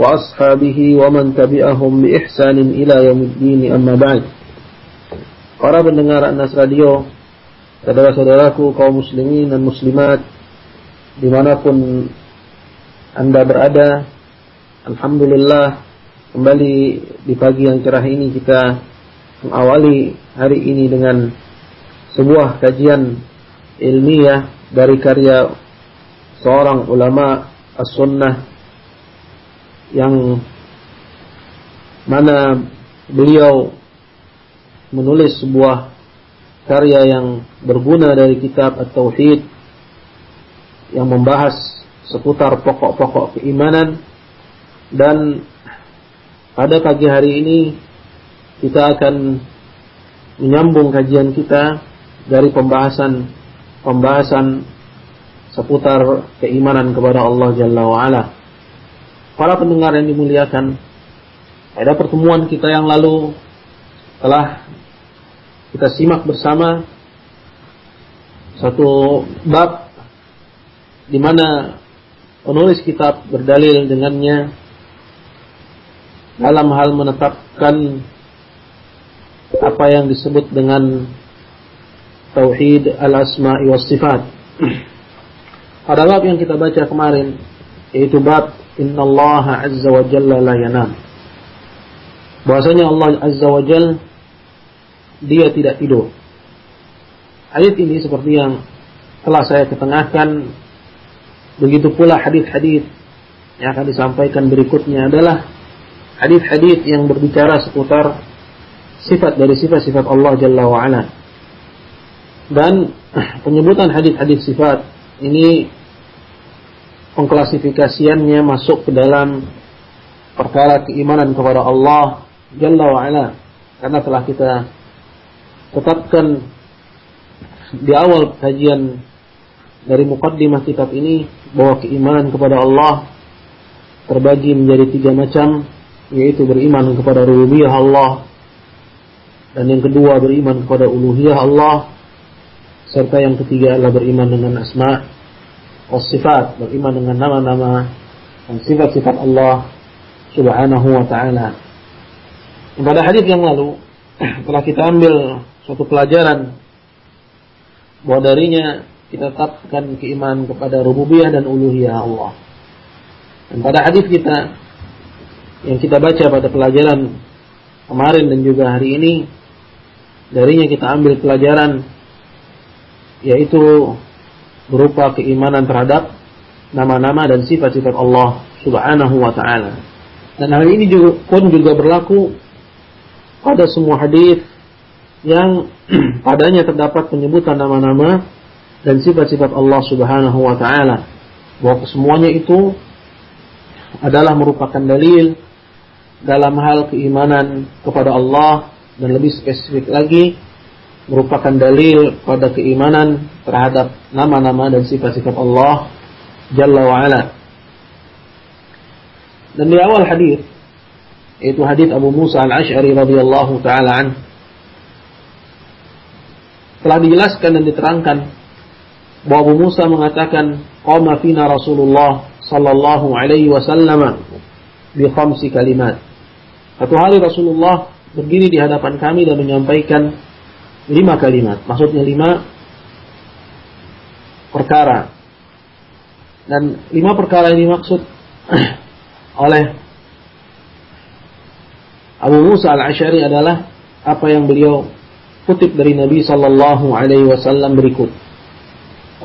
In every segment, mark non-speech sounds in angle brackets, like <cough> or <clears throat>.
وأصحابه ومن تبعهم بإحسان إلى يوم الدين أما بعد Para pendengar Anas Radio, saudara-saudaraku kaum muslimin dan muslimat dimanapun anda berada, Alhamdulillah kembali di pagi yang cerah ini kita mengawali hari ini dengan sebuah kajian ilmiah dari karya seorang ulama as-sunnah yang mana beliau menulis sebuah karya yang berguna dari kitab At-Tauhid yang membahas seputar pokok-pokok keimanan dan pada pagi hari ini kita akan menyambung kajian kita dari pembahasan pembahasan seputar keimanan kepada Allah Jalla wa'ala. Para pendengar yang dimuliakan, pada pertemuan kita yang lalu telah kita simak bersama satu bab di mana penulis kitab berdalil dengannya dalam hal menetapkan apa yang disebut dengan tauhid al-asma'i was sifat. <clears throat> Pada bab yang kita baca kemarin yaitu bab innallaha azza wa jalla la yanam. Bahwasanya Allah azza wa jalla dia tidak tidur. Ayat ini seperti yang telah saya ketengahkan begitu pula hadis-hadis yang akan disampaikan berikutnya adalah hadis-hadis yang berbicara seputar sifat dari sifat-sifat Allah Jalla wa ala. Dan <clears throat> penyebutan hadis-hadis sifat ini pengklasifikasiannya masuk ke dalam perkara keimanan kepada Allah Jalla wa ala. Karena telah kita tetapkan di awal kajian dari mukaddimah kitab ini bahwa keimanan kepada Allah terbagi menjadi tiga macam yaitu beriman kepada rububiyah Allah dan yang kedua beriman kepada uluhiyah Allah serta yang ketiga adalah beriman dengan asma sifat beriman dengan nama-nama dan sifat-sifat Allah subhanahu wa ta'ala pada hadis yang lalu <clears throat> telah kita ambil suatu pelajaran bahwa darinya kita tetapkan keimanan kepada rububiyah dan uluhiyah Allah. Dan pada hadis kita yang kita baca pada pelajaran kemarin dan juga hari ini darinya kita ambil pelajaran yaitu berupa keimanan terhadap nama-nama dan sifat-sifat Allah Subhanahu wa taala. Dan hal ini juga, pun juga berlaku pada semua hadis yang <clears throat> padanya terdapat penyebutan nama-nama dan sifat-sifat Allah Subhanahu wa taala. Bahwa kesemuanya itu adalah merupakan dalil dalam hal keimanan kepada Allah dan lebih spesifik lagi merupakan dalil pada keimanan terhadap nama-nama dan sifat-sifat Allah Jalla wa ala. Dan di awal hadis yaitu hadis Abu Musa al-Ash'ari radhiyallahu taala anhu telah dijelaskan dan diterangkan bahwa Abu Musa mengatakan qama fina Rasulullah sallallahu alaihi wasallam bi khamsi kalimat. Satu hari Rasulullah berdiri di hadapan kami dan menyampaikan lima kalimat. Maksudnya lima perkara. Dan lima perkara ini maksud <clears throat> oleh Abu Musa al-Ash'ari adalah apa yang beliau kutip dari Nabi sallallahu alaihi wasallam berikut.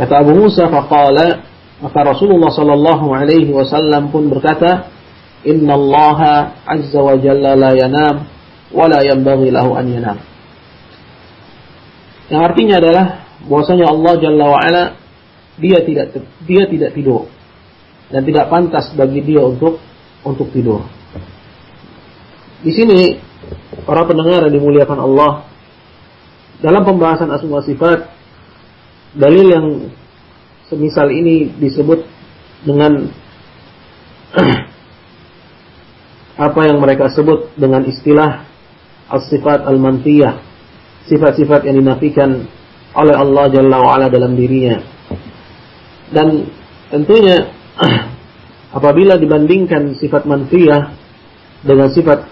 Kata Abu Musa faqala maka Rasulullah sallallahu alaihi wasallam pun berkata, "Inna Allah azza wa jalla la yanam wa la yanbaghi lahu an yanam." Yang artinya adalah bahwasanya Allah jalla wa ala dia tidak dia tidak tidur dan tidak pantas bagi dia untuk untuk tidur. di sini para pendengar yang dimuliakan Allah dalam pembahasan asma sifat dalil yang semisal ini disebut dengan <clears throat> apa yang mereka sebut dengan istilah as-sifat al-manfiyah sifat-sifat yang dinafikan oleh Allah Jalla wa'ala dalam dirinya. Dan tentunya <clears throat> apabila dibandingkan sifat manfiyah dengan sifat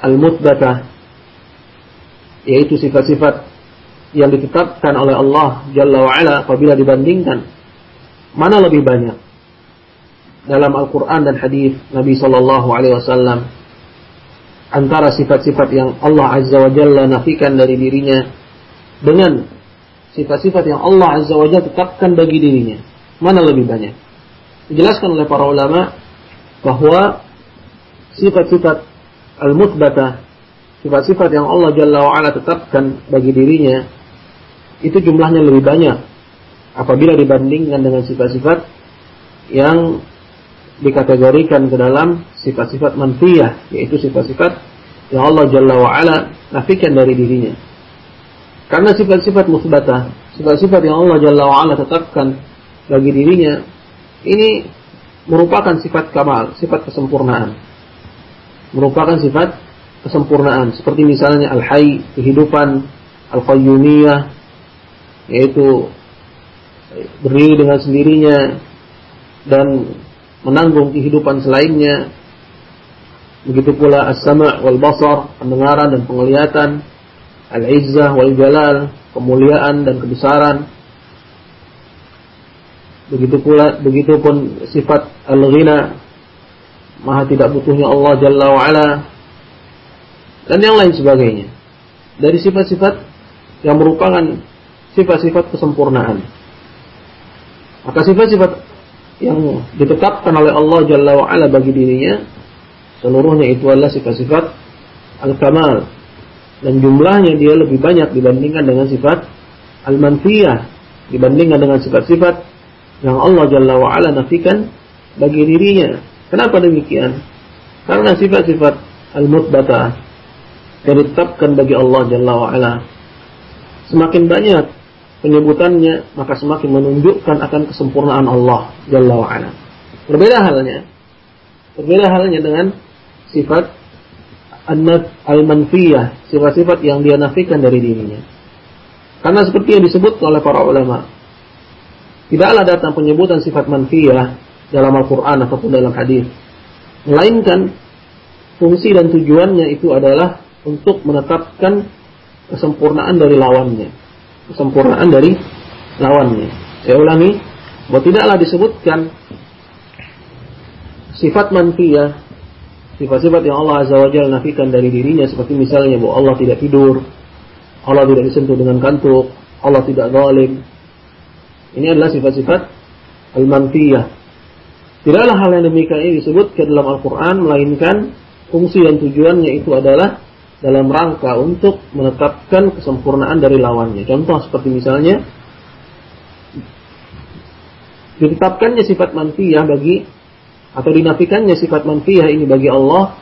al-mutbatah yaitu sifat-sifat yang ditetapkan oleh Allah Jalla wa'ala apabila dibandingkan mana lebih banyak? Dalam Al-Quran dan hadis Nabi Sallallahu Alaihi Wasallam antara sifat-sifat yang Allah Azza wa Jalla nafikan dari dirinya dengan sifat-sifat yang Allah Azza wa Jalla tetapkan bagi dirinya. Mana lebih banyak? Dijelaskan oleh para ulama bahwa sifat-sifat al-mutbatah sifat-sifat yang Allah Jalla wa'ala tetapkan bagi dirinya itu jumlahnya lebih banyak apabila dibandingkan dengan sifat-sifat yang dikategorikan ke dalam sifat-sifat manfiyah yaitu sifat-sifat yang Allah Jalla wa'ala nafikan dari dirinya. Karena sifat-sifat musbatah sifat-sifat yang Allah Jalla wa'ala tetapkan bagi dirinya ini merupakan sifat kamal, sifat kesempurnaan. Merupakan sifat kesempurnaan. Seperti misalnya al-hayy kehidupan al-qayyumiyah yaitu berdiri dengan sendirinya dan menanggung kehidupan selainnya. Begitu pula as-sama' wal basar pendengaran dan penglihatan al-izzah wal jalal kemuliaan dan kebesaran. Begitu pula begitupun sifat al-ghina maha tidak butuhnya Allah Jalla wa'ala dan yang lain sebagainya. Dari sifat-sifat yang merupakan sifat-sifat kesempurnaan. Maka sifat-sifat yang ditetapkan oleh Allah Jalla wa'ala bagi dirinya seluruhnya itu adalah sifat-sifat al-kamal. Dan jumlahnya dia lebih banyak dibandingkan dengan sifat al-manfiyah dibandingkan dengan sifat-sifat yang Allah Jalla wa'ala nafikan bagi dirinya. Kenapa demikian? Karena sifat-sifat al-mutbata yang ditetapkan bagi Allah Jalla wa'ala semakin banyak penyebutannya maka semakin menunjukkan akan kesempurnaan Allah Jalla wa'ala berbeda halnya berbeda halnya dengan sifat al-manfiyah sifat-sifat yang dia nafikan dari dirinya karena seperti yang disebut oleh para ulama tidaklah datang penyebutan sifat manfiyah dalam Al-Quran ataupun dalam hadis. Melainkan fungsi dan tujuannya itu adalah untuk menetapkan kesempurnaan dari lawannya. Kesempurnaan dari lawannya. Saya ulangi, bahwa tidaklah disebutkan sifat manfiyah, sifat-sifat yang Allah Azza wa Jalla nafikan dari dirinya seperti misalnya bahwa Allah tidak tidur, Allah tidak disentuh dengan kantuk, Allah tidak zalim. Ini adalah sifat-sifat al-manfiyah Tidaklah hal yang demikian ini disebut ke dalam Al-Quran, melainkan fungsi dan tujuannya itu adalah dalam rangka untuk menetapkan kesempurnaan dari lawannya. Contoh seperti misalnya, ditetapkannya sifat manfiyah bagi atau dinafikannya sifat manfiyah ini bagi Allah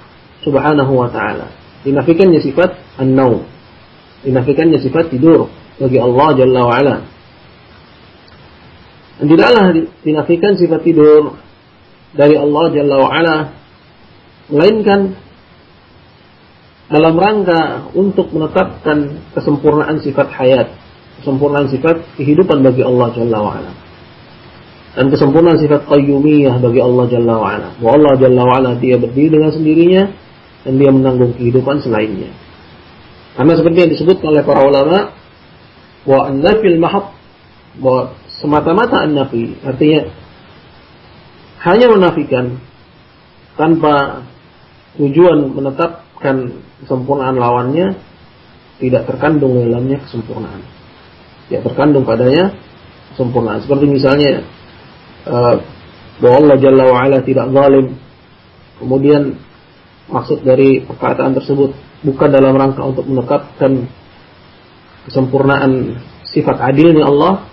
Subhanahu wa taala. Dinafikannya sifat an-naum. Dinafikannya sifat tidur bagi Allah Jalla wa ala. Dan tidaklah dinafikan sifat tidur dari Allah Jalla wa'ala melainkan dalam rangka untuk menetapkan kesempurnaan sifat hayat kesempurnaan sifat kehidupan bagi Allah Jalla wa'ala. Dan kesempurnaan sifat qayyumiyah bagi Allah Jalla wa'ala. Bahwa Allah Jalla wa'ala dia berdiri dengan sendirinya dan dia menanggung kehidupan selainnya. Karena seperti yang disebut oleh para ulama bahwa an-nafil mahab bahwa semata-mata an-nafi. Artinya hanya menafikan tanpa tujuan menetapkan kesempurnaan lawannya tidak terkandung dalamnya kesempurnaan. Tidak terkandung padanya kesempurnaan. Seperti misalnya uh, bahwa Allah Jalla wa'ala tidak zalim. Kemudian maksud dari perkataan tersebut bukan dalam rangka untuk menetapkan kesempurnaan sifat adilnya Allah,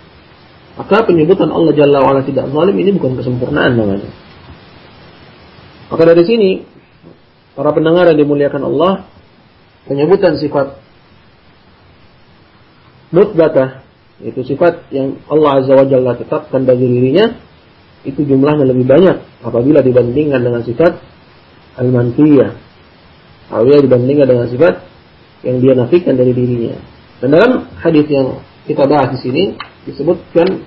maka penyebutan Allah Jalla wa'ala tidak zalim ini bukan kesempurnaan namanya. Maka dari sini para pendengar yang dimuliakan Allah, penyebutan sifat mutbatah, itu sifat yang Allah Azza wa Jalla tetapkan bagi dirinya, itu jumlahnya lebih banyak apabila dibandingkan dengan sifat al-manfiyah. Apabila dibandingkan dengan sifat yang dia nafikan dari dirinya. Dan dalam hadis yang kita bahas di sini disebutkan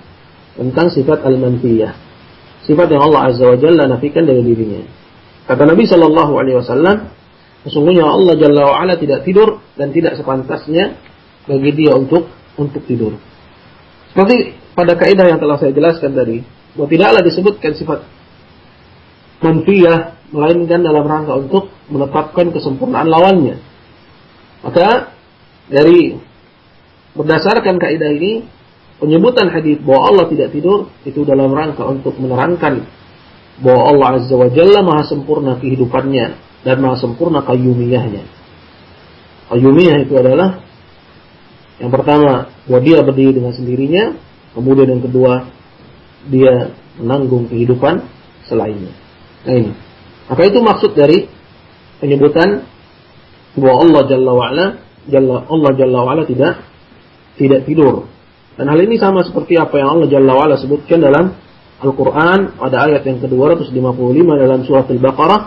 tentang sifat al-manfiyah. Sifat yang Allah Azza wa Jalla nafikan dari dirinya. Kata Nabi Shallallahu Alaihi Wasallam, sesungguhnya Allah Jalla wa Ala tidak tidur dan tidak sepantasnya bagi dia untuk untuk tidur. Seperti pada kaidah yang telah saya jelaskan tadi, bahwa tidaklah disebutkan sifat manfiyah melainkan dalam rangka untuk menetapkan kesempurnaan lawannya. Maka dari berdasarkan kaidah ini penyebutan hadis bahwa Allah tidak tidur itu dalam rangka untuk menerangkan bahwa Allah Azza wa Jalla maha sempurna kehidupannya dan maha sempurna kayyumiyahnya. Kayyumiyah itu adalah yang pertama bahwa dia berdiri dengan sendirinya, kemudian yang kedua dia menanggung kehidupan selainnya. Nah ini. Maka itu maksud dari penyebutan bahwa Allah Jalla wa Ala, Jalla, Allah Jalla wa Ala tidak tidak tidur. Dan hal ini sama seperti apa yang Allah Jalla wa Ala sebutkan dalam Al-Quran pada ayat yang ke-255 dalam surat Al-Baqarah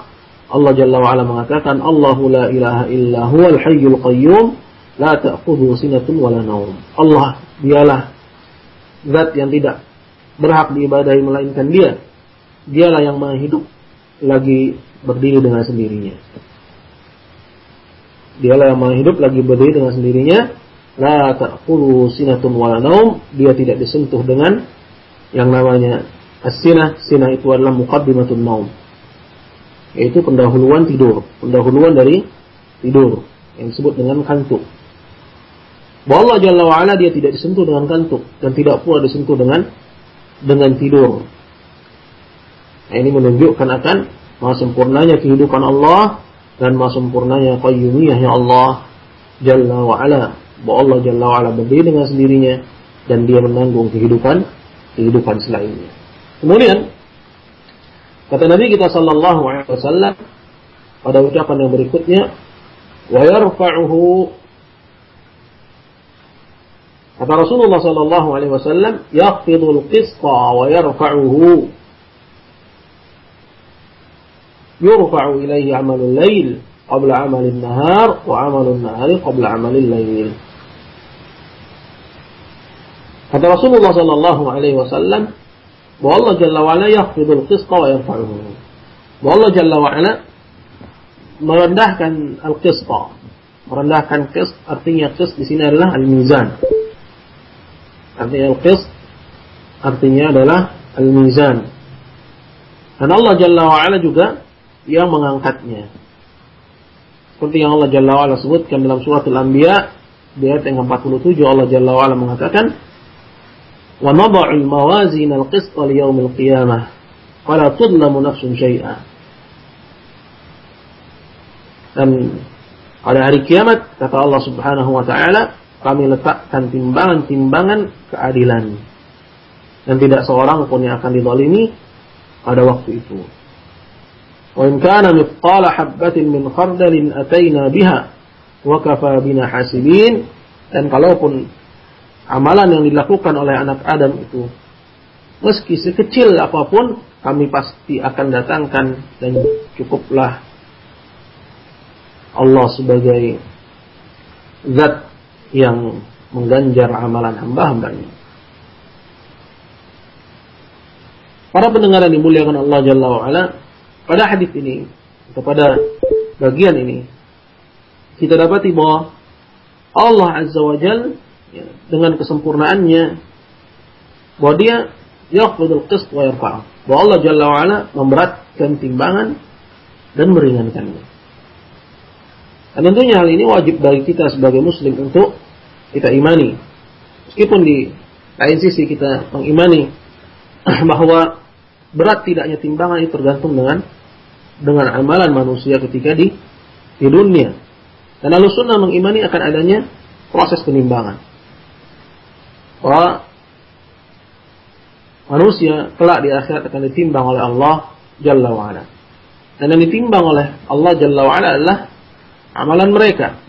Allah Jalla wa'ala mengatakan Allahu la ilaha illa huwal hayyul qayyum la ta'khudhu sinatun wala naum Allah dialah zat yang tidak berhak diibadahi melainkan dia. Dialah yang maha hidup lagi berdiri dengan sendirinya. Dialah yang maha hidup lagi berdiri dengan sendirinya. La ta'khudhu sinatun wala naum dia tidak disentuh dengan yang namanya As-sinah, sinah itu adalah muqaddimatun naum. Yaitu pendahuluan tidur, pendahuluan dari tidur yang disebut dengan kantuk. Bahwa Allah Jalla wa'ala dia tidak disentuh dengan kantuk dan tidak pula disentuh dengan dengan tidur. Nah, ini menunjukkan akan maha sempurnanya kehidupan Allah dan maha sempurnanya qayyumiyahnya Allah Jalla wa'ala. Bahwa Allah Jalla wa'ala berdiri dengan sendirinya dan dia menanggung kehidupan kehidupan selainnya. Kemudian kata Nabi kita sallallahu alaihi wasallam pada ucapan yang berikutnya wa yarfa'uhu. Kata Rasulullah sallallahu alaihi wasallam yaqfidul qista wa yarfa'uhu. Yurfa'u ilayhi 'amalul lail qabla 'amalin nahar wa 'amalun nahari qabla 'amalil lail Kata Rasulullah sallallahu alaihi wasallam bahwa Allah Jalla wa'ala yakhfidul qisqa wa yarfa'uhu. Bahwa Allah Jalla wa'ala merendahkan al-qisqa. Merendahkan qist artinya qist di sini adalah al-mizan. Artinya al-qist artinya adalah al-mizan. Dan Allah Jalla wa'ala juga yang mengangkatnya. Seperti yang Allah Jalla wa'ala sebutkan dalam surat Al-Anbiya di ayat yang 47 Allah Jalla wa'ala mengatakan ونضع الموازين القسط ليوم القيامة ولا تظلم نفس شيئا dan pada hari kiamat kata Allah Subhanahu wa taala kami letakkan timbangan-timbangan keadilan dan tidak seorang pun yang akan dizalimi pada waktu itu. Wa in kana mithqala habatin min khardalin ataina biha wa kafa bina hasibin dan kalaupun amalan yang dilakukan oleh anak Adam itu meski sekecil apa pun kami pasti akan datangkan dan cukuplah Allah sebagai zat yang mengganjar amalan hamba-hambanya. Para pendengar yang dimuliakan Allah Jalla wa'ala, pada hadis ini, atau pada bagian ini, kita dapati bahwa Allah Azza wa Jalla ya, dengan kesempurnaannya bahwa dia yaqbudul qist wa yarfa'u. Bahwa Allah Jalla wa ala memberatkan timbangan dan meringankannya. Dan tentunya hal ini wajib bagi kita sebagai muslim untuk kita imani. Meskipun di lain sisi kita mengimani <clears throat> bahwa berat tidaknya timbangan itu tergantung dengan dengan amalan manusia ketika di di dunia. Dan lalu sunnah mengimani akan adanya proses penimbangan manusia kelak di akhirat akan ditimbang oleh Allah Jalla wa'ala. Dan yang ditimbang oleh Allah Jalla wa'ala adalah amalan mereka.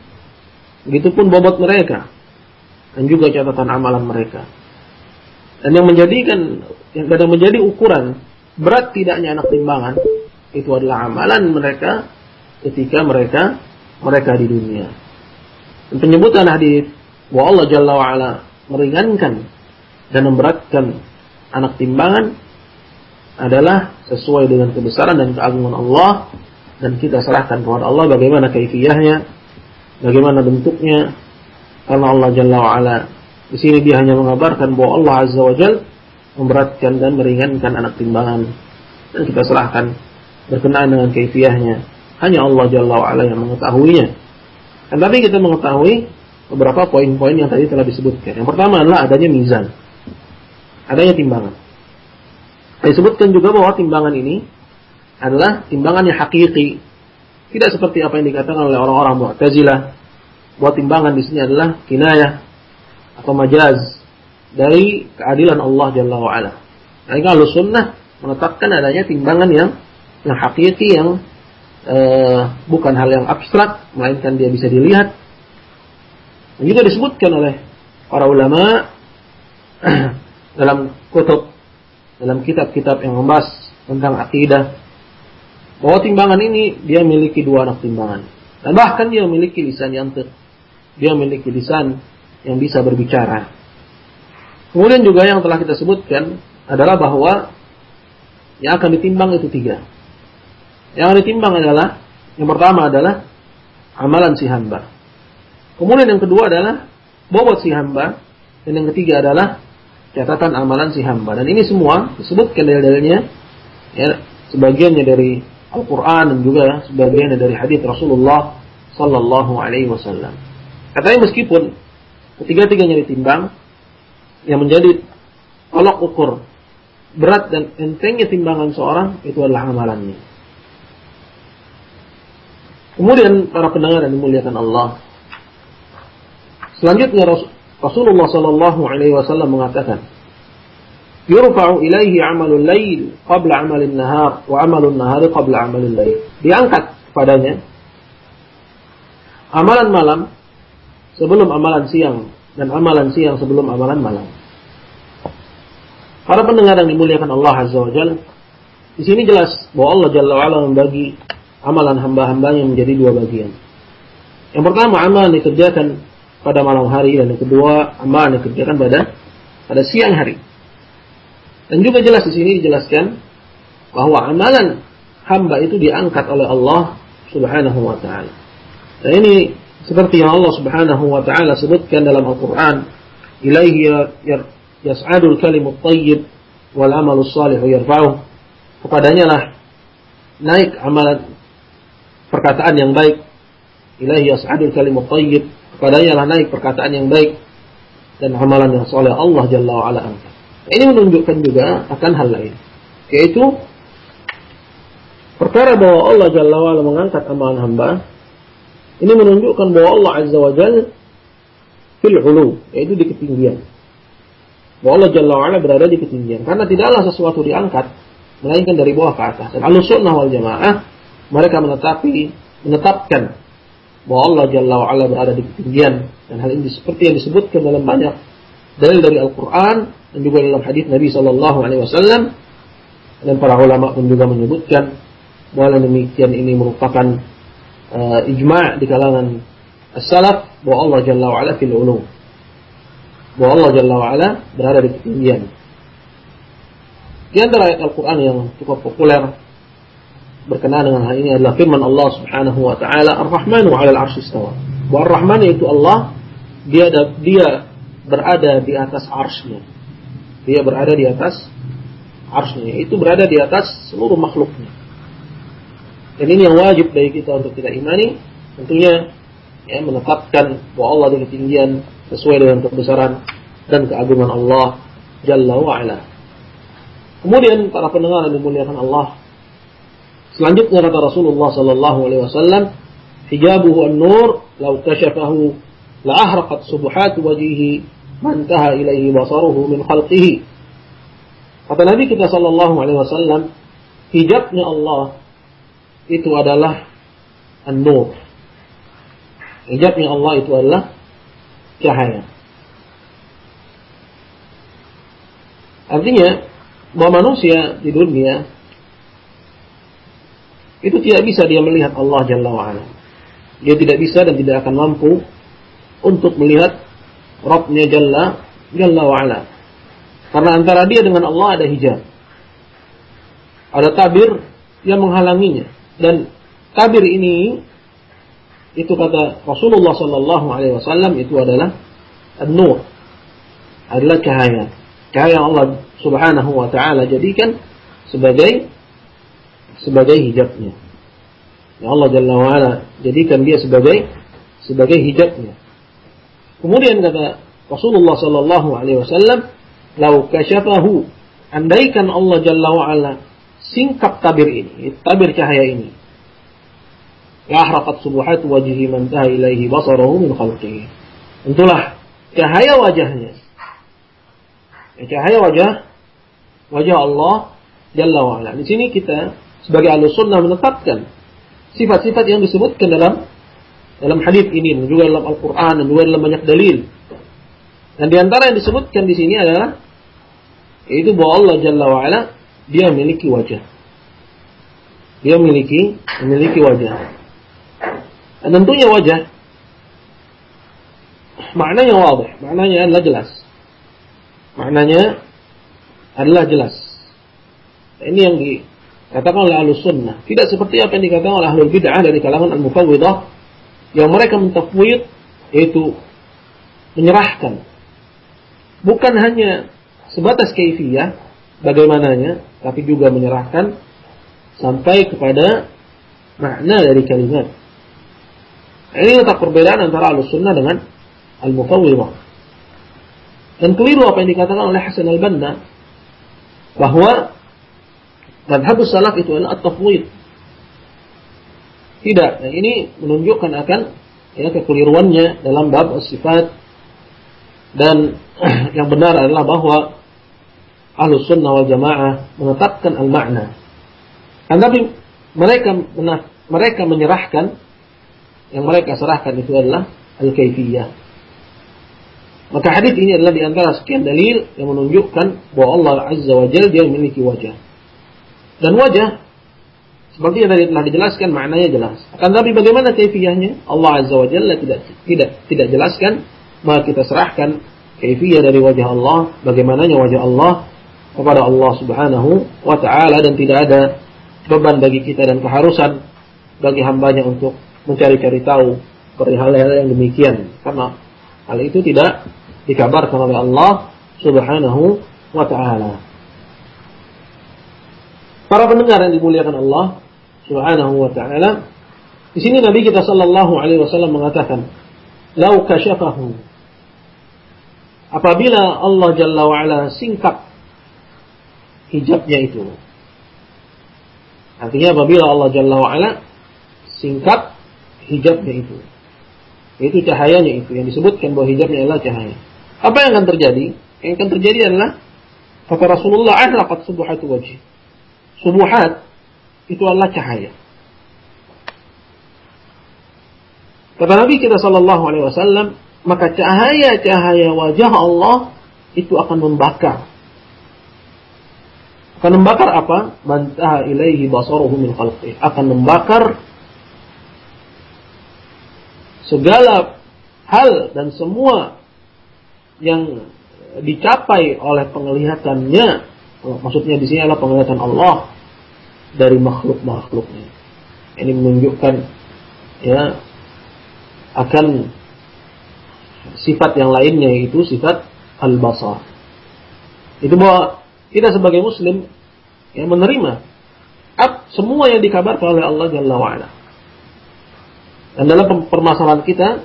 Begitupun bobot mereka. Dan juga catatan amalan mereka. Dan yang menjadikan, yang kadang menjadi ukuran berat tidaknya anak timbangan, itu adalah amalan mereka ketika mereka mereka di dunia. Dan penyebutan hadis bahwa Allah Jalla wa'ala meringankan dan memberatkan anak timbangan adalah sesuai dengan kebesaran dan keagungan Allah dan kita serahkan kepada Allah bagaimana kaifiyahnya, bagaimana bentuknya. Karena Allah Jalla wa ala di sini dia hanya mengabarkan bahwa Allah Azza wa Jal memberatkan dan meringankan anak timbangan dan kita serahkan berkenaan dengan kaifiyahnya. Hanya Allah Jalla wa yang mengetahuinya. Dan tapi kita mengetahui beberapa poin-poin yang tadi telah disebutkan. Yang pertama adalah adanya mizan. Adanya timbangan. Disebutkan juga bahwa timbangan ini adalah timbangan yang hakiki. Tidak seperti apa yang dikatakan oleh orang-orang Mu'tazilah bahwa timbangan di sini adalah kinayah atau majaz dari keadilan Allah Jalla wa ala. Nah, kalau sunnah menetapkan adanya timbangan yang yang hakiki yang uh, bukan hal yang abstrak, melainkan dia bisa dilihat. Dan juga disebutkan oleh para ulama <clears throat> dalam kutub dalam kitab-kitab yang membahas tentang akidah bahwa timbangan ini dia memiliki dua anak timbangan. Dan bahkan dia memiliki lisan yang ter dia memiliki lisan yang bisa berbicara. Kemudian juga yang telah kita sebutkan adalah bahwa yang akan ditimbang itu tiga. Yang ditimbang adalah yang pertama adalah amalan si hamba kemudian yang kedua adalah bobot si hamba dan yang ketiga adalah catatan amalan si hamba. Dan ini semua disebutkan dalil-dalilnya ya, sebagiannya dari Al-Quran dan juga sebagiannya dari hadis Rasulullah Sallallahu Alaihi Wasallam. Katanya meskipun ketiga-tiganya ditimbang, yang menjadi tolak ukur berat dan entengnya timbangan seorang itu adalah amalannya. Kemudian para pendengar yang dimuliakan Allah. Selanjutnya Rasulullah Shallallahu Alaihi Wasallam mengatakan, "Yurfa'u ilaihi amalul lail qabla amalin nahar wa amalun nahari qabla amalil lail." Diangkat padanya amalan malam sebelum amalan siang dan amalan siang sebelum amalan malam. Para pendengar yang dimuliakan Allah Azza wa Jalla, di sini jelas bahwa Allah Jalla wa ala membagi amalan hamba-hambanya menjadi dua bagian. Yang pertama amalan dikerjakan pada malam hari dan yang kedua amalan yang dikerjakan pada pada siang hari. Dan juga jelas di sini dijelaskan bahwa amalan hamba itu diangkat oleh Allah Subhanahu wa taala. Dan ini seperti yang Allah Subhanahu wa taala sebutkan dalam Al-Qur'an, "Ilaihi yas'adul kalimut thayyib wal amalus salihu yarfa'uh." Kepadanya lah naik amalan perkataan yang baik. Ilaihi yas'adul kalimut thayyib Padanya lah naik perkataan yang baik dan amalan yang soleh Allah Jalla wa'ala Ini menunjukkan juga akan hal lain. Yaitu perkara bahwa Allah Jalla wa'ala mengangkat amalan hamba ini menunjukkan bahwa Allah Azza wa Jal fil ulu, yaitu di ketinggian. Bahwa Allah Jalla wa'ala berada di ketinggian. Karena tidaklah sesuatu diangkat, melainkan dari bawah ke atas. Dan alus sunnah wal jamaah, mereka menetapi, menetapkan bahwa Allah Jalla wa'ala berada di ketinggian. Dan hal ini seperti yang disebutkan dalam banyak dalil dari Al-Quran dan juga dalam hadis Nabi Shallallahu Alaihi Wasallam. Dan para ulama pun juga menyebutkan bahwa demikian ini merupakan uh, ijma' di kalangan as-salaf bahwa Allah Jalla wa'ala fil ulu bahwa Allah Jalla wa'ala berada di ketinggian. Di antara ayat Al-Quran yang cukup populer berkenaan dengan hal ini adalah firman Allah Subhanahu wa taala Ar-Rahmanu 'alal 'arsy istawa. Bahwa Ar-Rahman itu Allah dia dia berada di atas arsy Dia berada di atas arsy Itu berada di atas seluruh makhluknya. Dan ini yang wajib bagi kita untuk kita imani. Tentunya ya, menetapkan bahwa Allah di ketinggian sesuai dengan kebesaran dan keagungan Allah Jalla wa'ala. Kemudian para pendengar yang dimuliakan Allah Selanjutnya kata Rasulullah sallallahu alaihi wasallam, hijabuhu an-nur law kashafahu la ahraqat subuhat wajhihi man taha ilaihi basaruhu min khalqihi. Kata Nabi kita sallallahu alaihi wasallam, hijabnya Allah itu adalah an-nur. Hijabnya Allah itu adalah cahaya. Artinya bahwa manusia di dunia itu tidak bisa dia melihat Allah Jalla wa'ala. Dia tidak bisa dan tidak akan mampu untuk melihat Rabbnya Jalla Jalla wa'ala. Karena antara dia dengan Allah ada hijab. Ada tabir yang menghalanginya. Dan tabir ini itu kata Rasulullah Sallallahu Alaihi Wasallam itu adalah nur, adalah cahaya, cahaya Allah Subhanahu Wa Taala jadikan sebagai sebagai hijabnya. Ya Allah Jalla wa'ala jadikan dia sebagai sebagai hijabnya. Kemudian kata Rasulullah Sallallahu Alaihi Wasallam, "Lau kasyafahu, andaikan Allah Jalla wa'ala singkap tabir ini, tabir cahaya ini, lahraqat subuhat wajhi man taha ilaihi basarahu min khalqihi." Tentulah cahaya wajahnya. Ya, cahaya wajah wajah Allah Jalla wa'ala. Di sini kita sebagai ahlu sunnah menetapkan sifat-sifat yang disebutkan dalam dalam hadis ini dan juga dalam Al-Quran dan juga dalam banyak dalil. Dan di antara yang disebutkan di sini adalah yaitu bahwa Allah Jalla wa'ala dia memiliki wajah. Dia memiliki memiliki wajah. Dan tentunya wajah maknanya wadah, maknanya adalah jelas. Maknanya adalah jelas. Ini yang di Katakan oleh ahlu sunnah. Tidak seperti apa yang dikatakan oleh ahlu bid'ah dari kalangan al-mufawwidah. Yang mereka mentafwid yaitu menyerahkan. Bukan hanya sebatas kaifiyah bagaimananya, tapi juga menyerahkan sampai kepada makna dari kalimat. Ini letak perbedaan antara ahlu sunnah dengan al-mufawwidah. Dan keliru apa yang dikatakan oleh Hasan al-Banna bahwa Madhabus salaf itu adalah at-tafwid. Tidak, nah ini menunjukkan akan ya kekeliruannya dalam bab sifat dan <clears throat> yang benar adalah bahwa ahlu sunnah wal jamaah menetapkan al-ma'na. Tapi mereka mereka menyerahkan yang mereka serahkan itu adalah al-kaifiyah. Maka hadis ini adalah di antara sekian dalil yang menunjukkan bahwa Allah Azza wa Jalla dia memiliki wajah. Dan wajah seperti yang tadi telah dijelaskan maknanya jelas. Akan tapi bagaimana kaifiyahnya? Allah Azza wa Jalla tidak tidak tidak jelaskan, maka kita serahkan kaifiyah dari wajah Allah, bagaimananya wajah Allah kepada Allah Subhanahu wa taala dan tidak ada beban bagi kita dan keharusan bagi hambanya untuk mencari-cari tahu perihal hal yang demikian karena hal itu tidak dikabarkan oleh Allah Subhanahu wa taala. Para pendengar yang dimuliakan Allah Subhanahu wa taala, di sini Nabi kita sallallahu alaihi wasallam mengatakan, "Lau kasyafahu" Apabila Allah Jalla wa ala singkap hijabnya itu. Artinya apabila Allah Jalla wa ala singkap hijabnya itu. Itu cahayanya itu yang disebutkan bahwa hijabnya adalah cahaya. Apa yang akan terjadi? Yang akan terjadi adalah kata Rasulullah ahlaqat subuhatu wajhi subuhat itu adalah cahaya. Kata Nabi kita Shallallahu Alaihi Wasallam, maka cahaya-cahaya wajah Allah itu akan membakar. Akan membakar apa? Mantaha ilaihi basaruhu min khalqih. Akan membakar segala hal dan semua yang dicapai oleh penglihatannya maksudnya di sini adalah penglihatan Allah dari makhluk-makhluknya. Ini menunjukkan ya akan sifat yang lainnya yaitu sifat al-basar. Itu bahwa kita sebagai muslim yang menerima semua yang dikabarkan oleh Allah Jalla wa'ala. Dan dalam permasalahan kita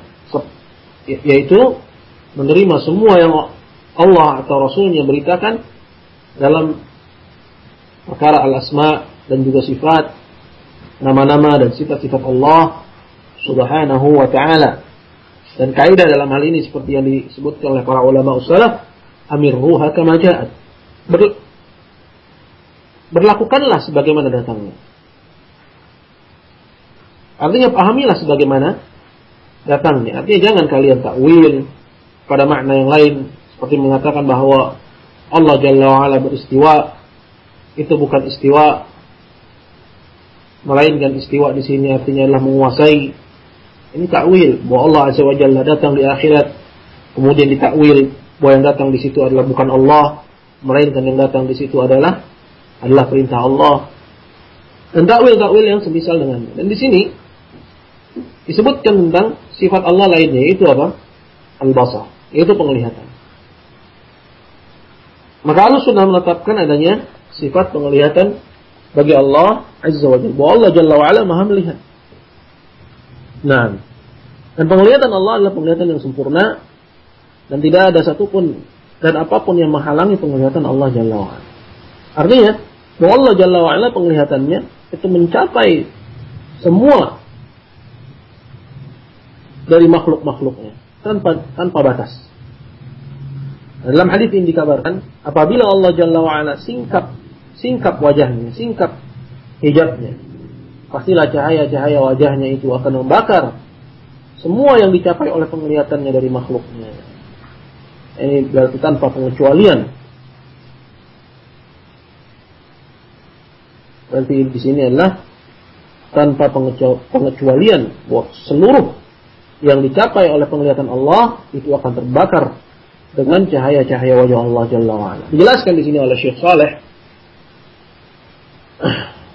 yaitu menerima semua yang Allah atau Rasulnya beritakan dalam perkara al-asma dan juga sifat nama-nama dan sifat-sifat Allah Subhanahu wa taala. Dan kaidah dalam hal ini seperti yang disebutkan oleh para ulama usalaf, ruha kama ja'at. Ber, berlakukanlah sebagaimana datangnya. Artinya pahamilah sebagaimana datangnya. Artinya jangan kalian takwil pada makna yang lain seperti mengatakan bahwa Allah Jalla wa'ala beristiwa. Itu bukan istiwa. Melainkan istiwa di sini artinya adalah menguasai. Ini takwil. Bahwa Allah Azza wa Jalla datang di akhirat. Kemudian ditakwil. Bahwa yang datang di situ adalah bukan Allah. Melainkan yang datang di situ adalah adalah perintah Allah. Dan takwil-takwil yang semisal dengannya. Dan di sini disebutkan tentang sifat Allah lainnya itu apa? Al-basar, yaitu penglihatan. Maka Allah sudah menetapkan adanya sifat penglihatan bagi Allah Azza wa Jalla. Allah Jalla wa maha melihat. Nah, dan penglihatan Allah adalah penglihatan yang sempurna dan tidak ada satupun dan apa pun yang menghalangi penglihatan Allah Jalla wa. Artinya, bahwa Allah Jalla wa penglihatannya itu mencapai semua dari makhluk-makhluknya tanpa tanpa batas. Dalam hadis ini dikabarkan, apabila Allah Jalla wa'ala singkap singkap wajahnya, singkap hijabnya, pastilah cahaya-cahaya wajahnya itu akan membakar semua yang dicapai oleh penglihatannya dari makhluknya. Ini berarti tanpa pengecualian. Berarti di sini adalah tanpa pengecualian buat seluruh yang dicapai oleh penglihatan Allah itu akan terbakar dengan cahaya-cahaya wajah Allah Jalla wa'ala. Dijelaskan di sini oleh Syekh Saleh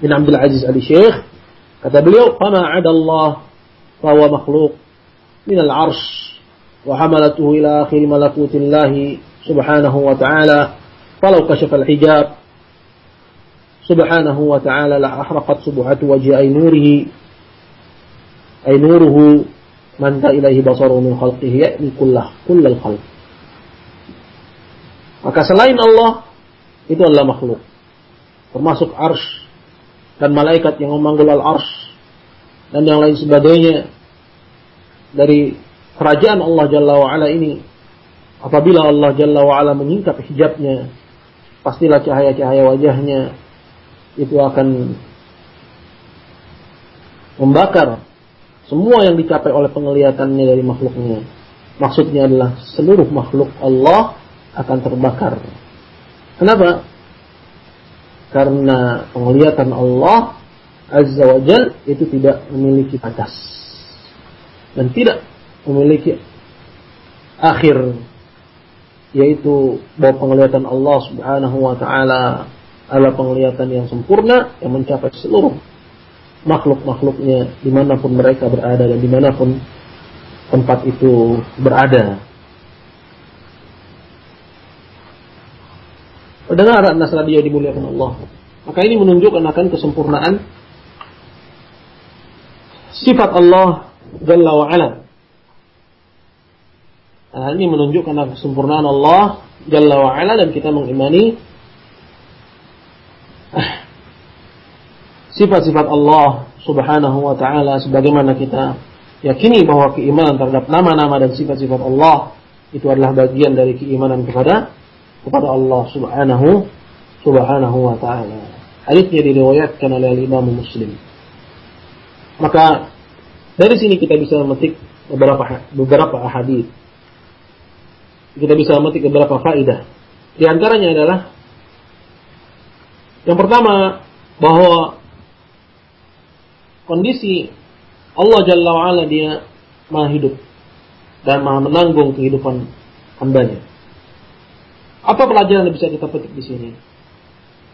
bin Abdul Aziz Ali Syekh kata beliau fama ada Allah bahwa makhluk min al-arsh wa hamalatuhu ila akhir malakutillah subhanahu wa ta'ala falau kashafa al-hijab subhanahu wa ta'ala la ahraqat subuhatu wajhi ay nurihi ay nuruhu manta ilaihi basaru min khalqihi ya'ni kullah kullal khalq. Maka selain Allah itu adalah makhluk. Termasuk arsh dan malaikat yang memanggul al-arsh dan yang lain sebagainya dari kerajaan Allah Jalla wa'ala ini apabila Allah Jalla wa'ala menyingkap hijabnya pastilah cahaya-cahaya wajahnya itu akan membakar semua yang dicapai oleh penglihatannya dari makhluknya. Maksudnya adalah seluruh makhluk Allah akan terbakar. Kenapa? Karena penglihatan Allah Azza wa Jal itu tidak memiliki batas. Dan tidak memiliki akhir. Yaitu bahwa penglihatan Allah subhanahu wa ta'ala adalah penglihatan yang sempurna yang mencapai seluruh makhluk-makhluknya di mana pun mereka berada dan di mana pun tempat itu berada. Pendengar Anas Radio dimuliakan Allah. Maka ini menunjukkan akan kesempurnaan sifat Allah Jalla wa Ala. Nah, ini menunjukkan kesempurnaan Allah Jalla wa Ala dan kita mengimani sifat-sifat Allah Subhanahu wa taala sebagaimana kita yakini bahwa keimanan terhadap nama-nama dan sifat-sifat Allah itu adalah bagian dari keimanan kepada kepada Allah Subhanahu Subhanahu wa taala. Hadisnya diriwayatkan oleh Imam Muslim. Maka dari sini kita bisa memetik beberapa beberapa hadis. Kita bisa memetik beberapa faidah. Di antaranya adalah yang pertama bahwa kondisi Allah Jalla wa'ala dia maha hidup dan maha menanggung kehidupan hambanya. Apa pelajaran yang bisa kita petik di sini?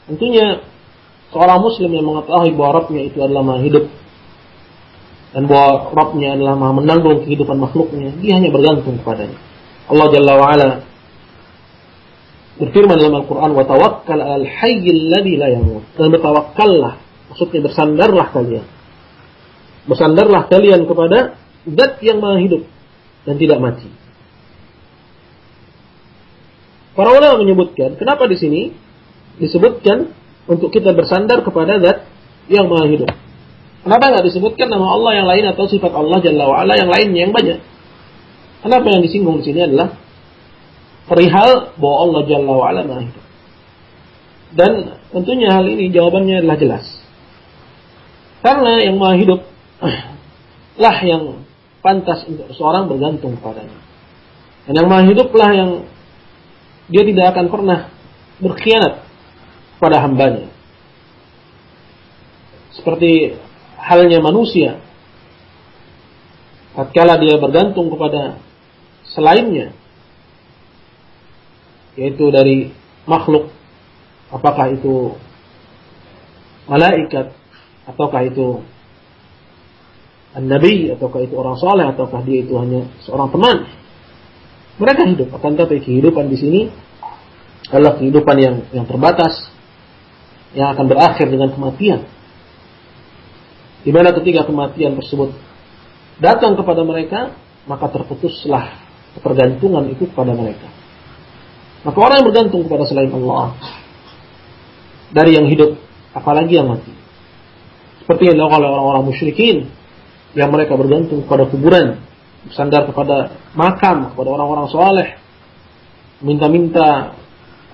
Tentunya seorang muslim yang mengetahui bahwa Rabbnya itu adalah maha hidup dan bahwa Rabbnya adalah maha menanggung kehidupan makhluknya, dia hanya bergantung kepadanya. Allah Jalla wa'ala berfirman dalam Al-Quran, وَتَوَكَّلْ al-hayy alladhi la yamut. Dan bertawakkallah, maksudnya bersandarlah kalian Bersandarlah kalian kepada zat yang maha hidup dan tidak mati. Para ulama menyebutkan, kenapa di sini disebutkan untuk kita bersandar kepada zat yang maha hidup. Kenapa nggak disebutkan nama Allah yang lain atau sifat Allah Jalla wa'ala yang lainnya yang banyak? Kenapa yang disinggung di sini adalah perihal bahwa Allah Jalla wa'ala maha hidup. Dan tentunya hal ini jawabannya adalah jelas. Karena yang maha hidup <clears throat> lah yang pantas untuk seorang bergantung padanya. Dan yang maha hiduplah yang dia tidak akan pernah berkhianat pada hambanya. Seperti halnya manusia. Tatkala dia bergantung kepada selainnya, yaitu dari makhluk, apakah itu malaikat, ataukah itu nabi ataukah itu orang soleh, ataukah dia itu hanya seorang teman. Mereka hidup, akan tapi kehidupan di sini adalah kehidupan yang yang terbatas, yang akan berakhir dengan kematian. Di mana ketika kematian tersebut datang kepada mereka, maka terputuslah ketergantungan itu kepada mereka. Maka orang yang bergantung kepada selain Allah dari yang hidup, apalagi yang mati. Seperti yang dilakukan oleh orang-orang musyrikin yang mereka bergantung kepada kuburan, bersandar kepada makam, kepada orang-orang soleh, minta-minta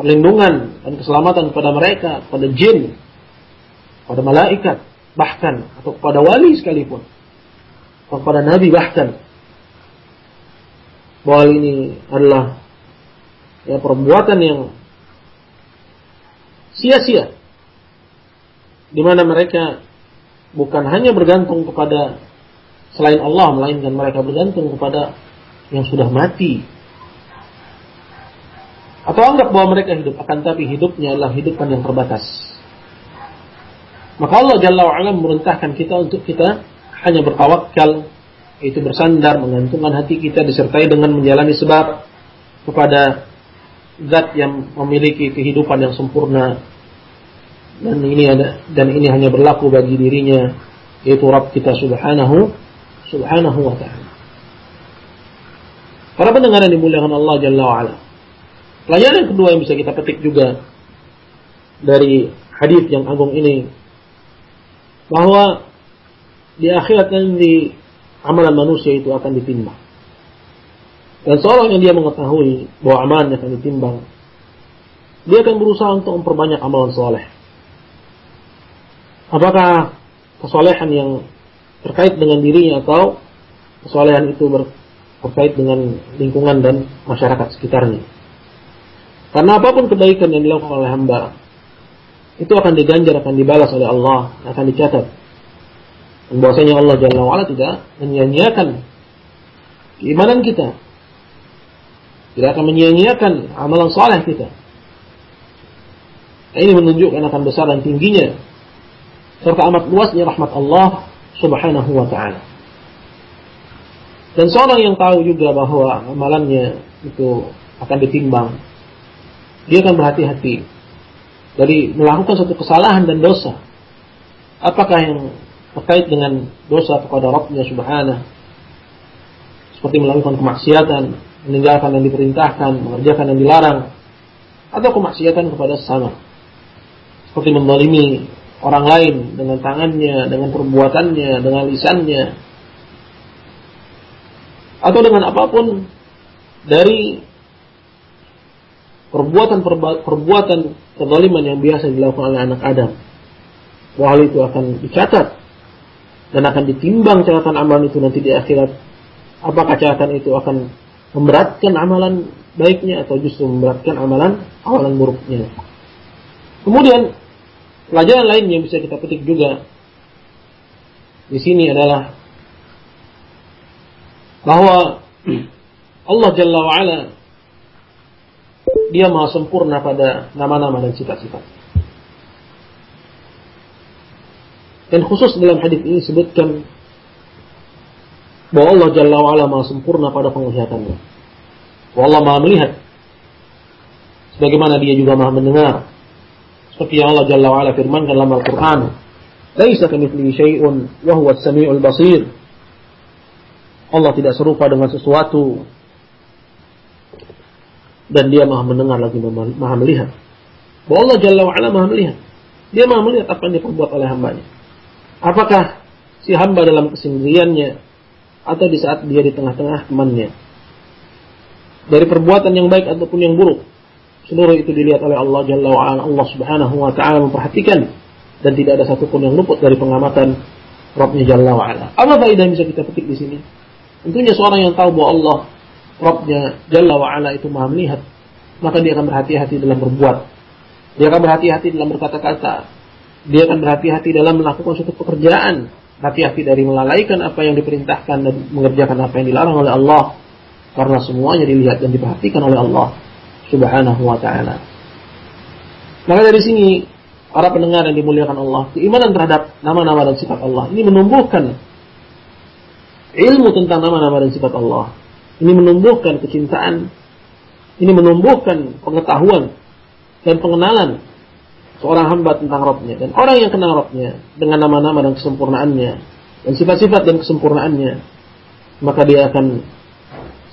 perlindungan dan keselamatan kepada mereka, kepada jin, kepada malaikat, bahkan atau kepada wali sekalipun, atau kepada nabi bahkan. Bahwa ini adalah ya perbuatan yang sia-sia di mana mereka bukan hanya bergantung kepada selain Allah melainkan mereka bergantung kepada yang sudah mati. Atau anggap bahwa mereka hidup akan tapi hidupnya adalah hidupan yang terbatas. Maka Allah Jalla wa'ala memerintahkan kita untuk kita hanya bertawakal yaitu bersandar menggantungkan hati kita disertai dengan menjalani sebab kepada zat yang memiliki kehidupan yang sempurna. Dan ini ada dan ini hanya berlaku bagi dirinya yaitu Rabb kita subhanahu subhanahu wa ta'ala. Para pendengar yang dimuliakan Allah Jalla wa'ala. Pelajaran kedua yang bisa kita petik juga dari hadis yang agung ini bahwa di akhirat nanti amalan manusia itu akan ditimbang. Dan seorang yang dia mengetahui bahwa amalannya akan ditimbang, dia akan berusaha untuk memperbanyak amalan soleh. Apakah kesolehan yang terkait dengan dirinya atau kesolehan itu terkait dengan lingkungan dan masyarakat sekitarnya. Karena apa pun kebaikan yang dilakukan oleh hamba itu akan diganjar, akan dibalas oleh Allah, akan dicatat. Dan bahwasanya Allah Jalla wa'ala tidak menyia-nyiakan keimanan kita. Tidak akan menyia-nyiakan amalan soleh kita. Ini menunjukkan akan besar dan tingginya serta amat luasnya rahmat Allah subhanahu wa ta'ala. Dan seorang yang tahu juga bahwa amalannya itu akan ditimbang, dia akan berhati-hati dari melakukan satu kesalahan dan dosa. Apakah yang terkait dengan dosa kepada Rabbnya subhanahu seperti melakukan kemaksiatan, meninggalkan yang diperintahkan, mengerjakan yang dilarang, atau kemaksiatan kepada sesama. Seperti mendolimi orang lain dengan tangannya, dengan perbuatannya, dengan lisannya, atau dengan apa pun dari perbuatan-perbuatan kezaliman yang biasa dilakukan oleh anak Adam. Bahwa itu akan dicatat dan akan ditimbang catatan amalan itu nanti di akhirat. Apakah catatan itu akan memberatkan amalan baiknya atau justru memberatkan amalan amalan buruknya. Kemudian Pelajaran lain yang bisa kita petik juga di sini adalah bahwa <clears throat> Allah Jalla wa'ala dia maha sempurna pada nama-nama dan sifat-sifat. Dan khusus dalam hadis ini disebutkan bahwa Allah Jalla wa'ala maha sempurna pada penglihatannya. Allah maha melihat. Sebagaimana dia juga maha mendengar. Seperti yang Allah Jalla wa'ala firmankan dalam Al-Quran. Laisa kamithlihi syai'un wa huwa samiul basir. Allah tidak serupa dengan sesuatu dan dia maha mendengar lagi maha melihat. Bahwa Allah Jalla wa'ala maha melihat. Dia maha melihat apa yang diperbuat oleh hambanya. Apakah si hamba dalam kesendiriannya atau di saat dia di tengah-tengah temannya. Dari perbuatan yang baik ataupun yang buruk seluruh itu dilihat oleh Allah Jalla wa'ala Allah subhanahu wa ta'ala memperhatikan dan tidak ada satupun yang luput dari pengamatan Rabbnya Jalla wa'ala. Apa faedah yang bisa kita petik di sini? Tentunya seorang yang tahu bahwa Allah Rabbnya Jalla wa'ala itu maha melihat, maka dia akan berhati-hati dalam berbuat. Dia akan berhati-hati dalam berkata-kata. Dia akan berhati-hati dalam melakukan suatu pekerjaan. Hati-hati dari melalaikan apa yang diperintahkan dan mengerjakan apa yang dilarang oleh Allah. Karena semuanya dilihat dan diperhatikan oleh Allah subhanahu wa ta'ala. Maka dari sini para pendengar yang dimuliakan Allah, keimanan terhadap nama-nama dan sifat Allah ini menumbuhkan ilmu tentang nama-nama dan sifat Allah. Ini menumbuhkan kecintaan, ini menumbuhkan pengetahuan dan pengenalan seorang hamba tentang Rabbnya. Dan orang yang kenal Rabbnya dengan nama-nama dan kesempurnaannya dan sifat-sifat dan kesempurnaannya, maka dia akan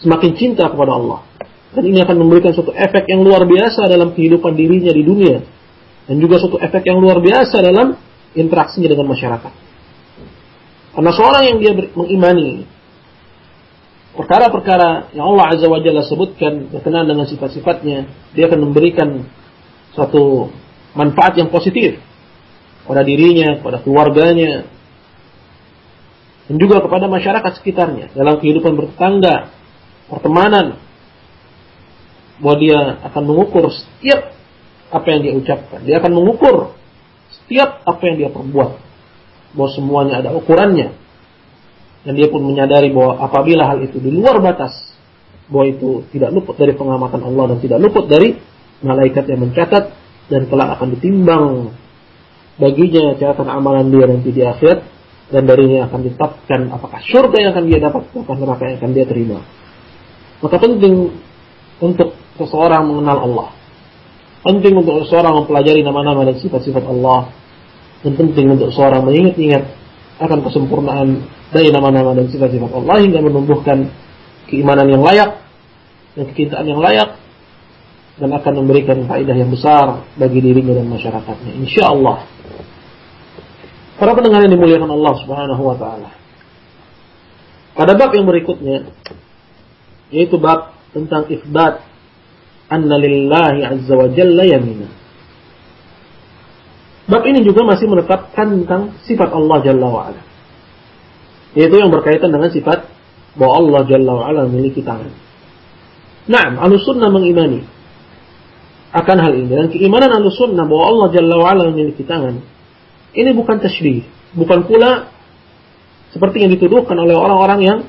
semakin cinta kepada Allah. Dan ini akan memberikan suatu efek yang luar biasa dalam kehidupan dirinya di dunia dan juga suatu efek yang luar biasa dalam interaksinya dengan masyarakat. Karena seorang yang dia mengimani perkara-perkara yang Allah Azza wa Jalla sebutkan berkenaan dengan sifat-sifatnya, dia akan memberikan suatu manfaat yang positif pada dirinya, pada keluarganya, dan juga kepada masyarakat sekitarnya dalam kehidupan bertetangga, pertemanan, bahwa dia akan mengukur setiap apa yang dia ucapkan. Dia akan mengukur setiap apa yang dia perbuat. Bahwa semuanya ada ukurannya. Dan dia pun menyadari bahwa apabila hal itu di luar batas, bahwa itu tidak luput dari pengamatan Allah dan tidak luput dari malaikat yang mencatat dan telah akan ditimbang baginya catatan amalan dia nanti di akhirat dan darinya akan ditetapkan apakah surga yang akan dia dapat atau neraka yang akan dia terima. Maka penting untuk seseorang mengenal Allah. Penting untuk seseorang mempelajari nama-nama dan sifat-sifat Allah. Dan penting untuk seseorang mengingat-ingat akan kesempurnaan dari nama-nama dan sifat-sifat Allah hingga menumbuhkan keimanan yang layak dan kecintaan yang layak dan akan memberikan faedah yang besar bagi dirinya dan masyarakatnya. Insya Allah. Para pendengar yang dimuliakan Allah Subhanahu wa taala. Pada bab yang berikutnya yaitu bab tentang ifbat anna lillahi azza wa jalla yamina. Bab ini juga masih menetapkan tentang sifat Allah Jalla wa ala. Yaitu yang berkaitan dengan sifat bahwa Allah Jalla wa ala memiliki tangan. Nah, Ahlussunnah mengimani akan hal ini dan keimanan Ahlussunnah bahwa Allah Jalla wa ala memiliki tangan. Ini bukan tasbih, bukan pula seperti yang dituduhkan oleh orang-orang yang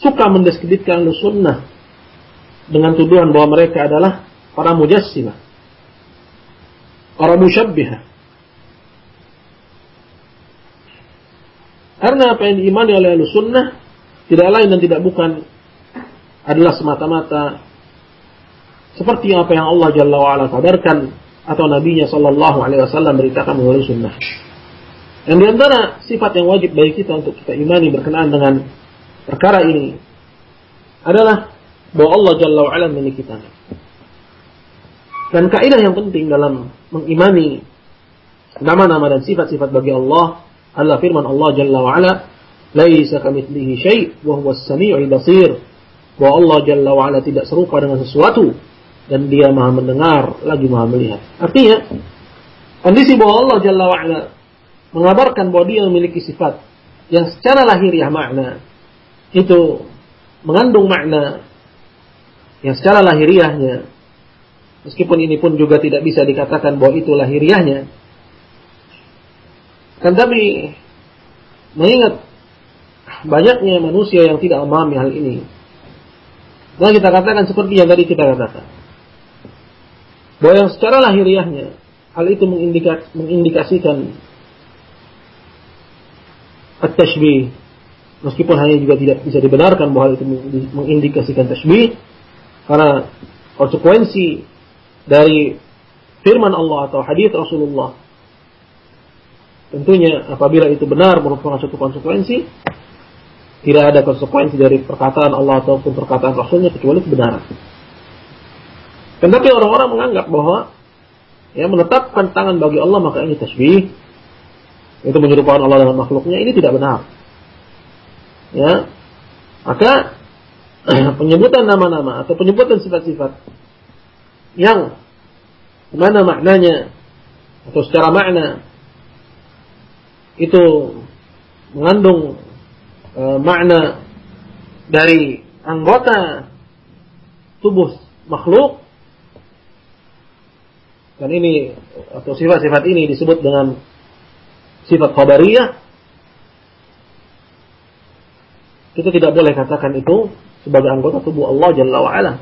suka mendiskreditkan Ahlussunnah dengan tuduhan bahwa mereka adalah para mujassimah, para musyabbihah. Karena apa yang diimani oleh ahlu sunnah tidak lain dan tidak bukan adalah semata-mata seperti apa yang Allah Jalla wa'ala kabarkan atau Nabi-Nya Sallallahu Alaihi Wasallam beritakan melalui sunnah. Yang di antara sifat yang wajib bagi kita untuk kita imani berkenaan dengan perkara ini adalah bahwa Allah Jalla wa'ala memiliki tangan. Dan kaidah yang penting dalam mengimani nama-nama dan sifat-sifat bagi Allah adalah firman Allah Jalla wa'ala Laisa kamitslihi syai' wa huwa as-sami'ul basir. Bahwa Allah Jalla wa'ala tidak serupa dengan sesuatu dan dia maha mendengar lagi maha melihat. Artinya kondisi bahwa Allah Jalla wa'ala mengabarkan bahwa dia memiliki sifat yang secara lahiriah makna itu mengandung makna yang secara lahiriahnya meskipun ini pun juga tidak bisa dikatakan bahwa itu lahiriahnya. Kan tapi mengingat banyaknya manusia yang tidak memahami hal ini maka kita katakan seperti yang tadi kita katakan. Bahwa yang secara lahiriahnya hal itu mengindikasikan at-tashbih. Meskipun hanya juga tidak bisa dibenarkan bahwa hal itu mengindikasikan tashbih karena konsekuensi dari firman Allah atau hadis Rasulullah tentunya apabila itu benar merupakan suatu konsekuensi tidak ada konsekuensi dari perkataan Allah ataupun perkataan Rasulnya kecuali kebenaran. Tetapi orang-orang menganggap bahwa ya menetapkan tangan bagi Allah maka ini tasbih itu menyerupakan Allah dengan makhluknya ini tidak benar. Ya. Maka <clears throat> penyebutan nama-nama atau penyebutan sifat-sifat yang mana maknanya atau secara makna itu mengandung e, makna dari anggota tubuh makhluk. Dan ini atau sifat-sifat ini disebut dengan sifat khabariyah. Kita tidak boleh katakan itu sebagai anggota tubuh Allah Jalla wa'ala.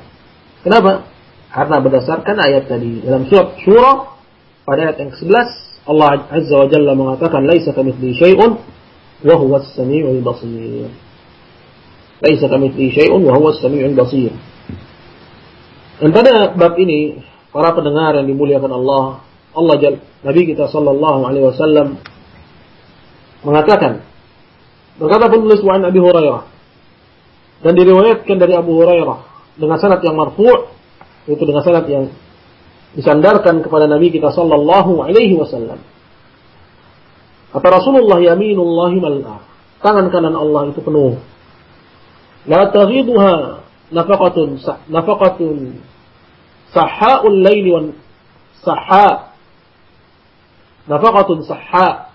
Kenapa? Karena berdasarkan ayat tadi. Dalam surat Syura, pada ayat yang ke-11, Allah Azza wa Jalla mengatakan, Laisa kamithli syai'un, wa huwa as-sami'ul basir. Laisa kamithli syai'un, wa huwa as-sami'ul basir. Dan pada bab ini, para pendengar yang dimuliakan Allah, Allah Jalla, Nabi kita sallallahu alaihi wasallam mengatakan, Berkata penulis wa Abi Hurairah dan diriwayatkan dari Abu Hurairah dengan sanad yang marfu' itu dengan sanad yang disandarkan kepada Nabi kita sallallahu alaihi wasallam. Kata Rasulullah yaminullahi mal'ah. Tangan kanan Allah itu penuh. La taghiduha nafaqatun nafaqatun sahhaul laili wan sahha nafaqatun sahha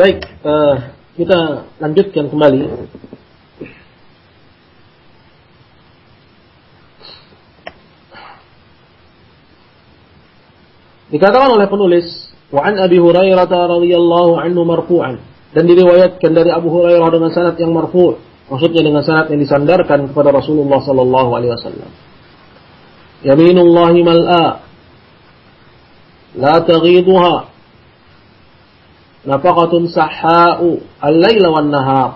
Baik, uh, kita lanjutkan kembali. Dikatakan oleh penulis, wa an Abi Hurairah radhiyallahu anhu marfu'an dan diriwayatkan dari Abu Hurairah dengan sanad yang marfu', maksudnya dengan sanad yang disandarkan kepada Rasulullah sallallahu alaihi wasallam. Yaminullahi mal'a la taghiduha nafaqatun sahha'u al-laila wan nahar.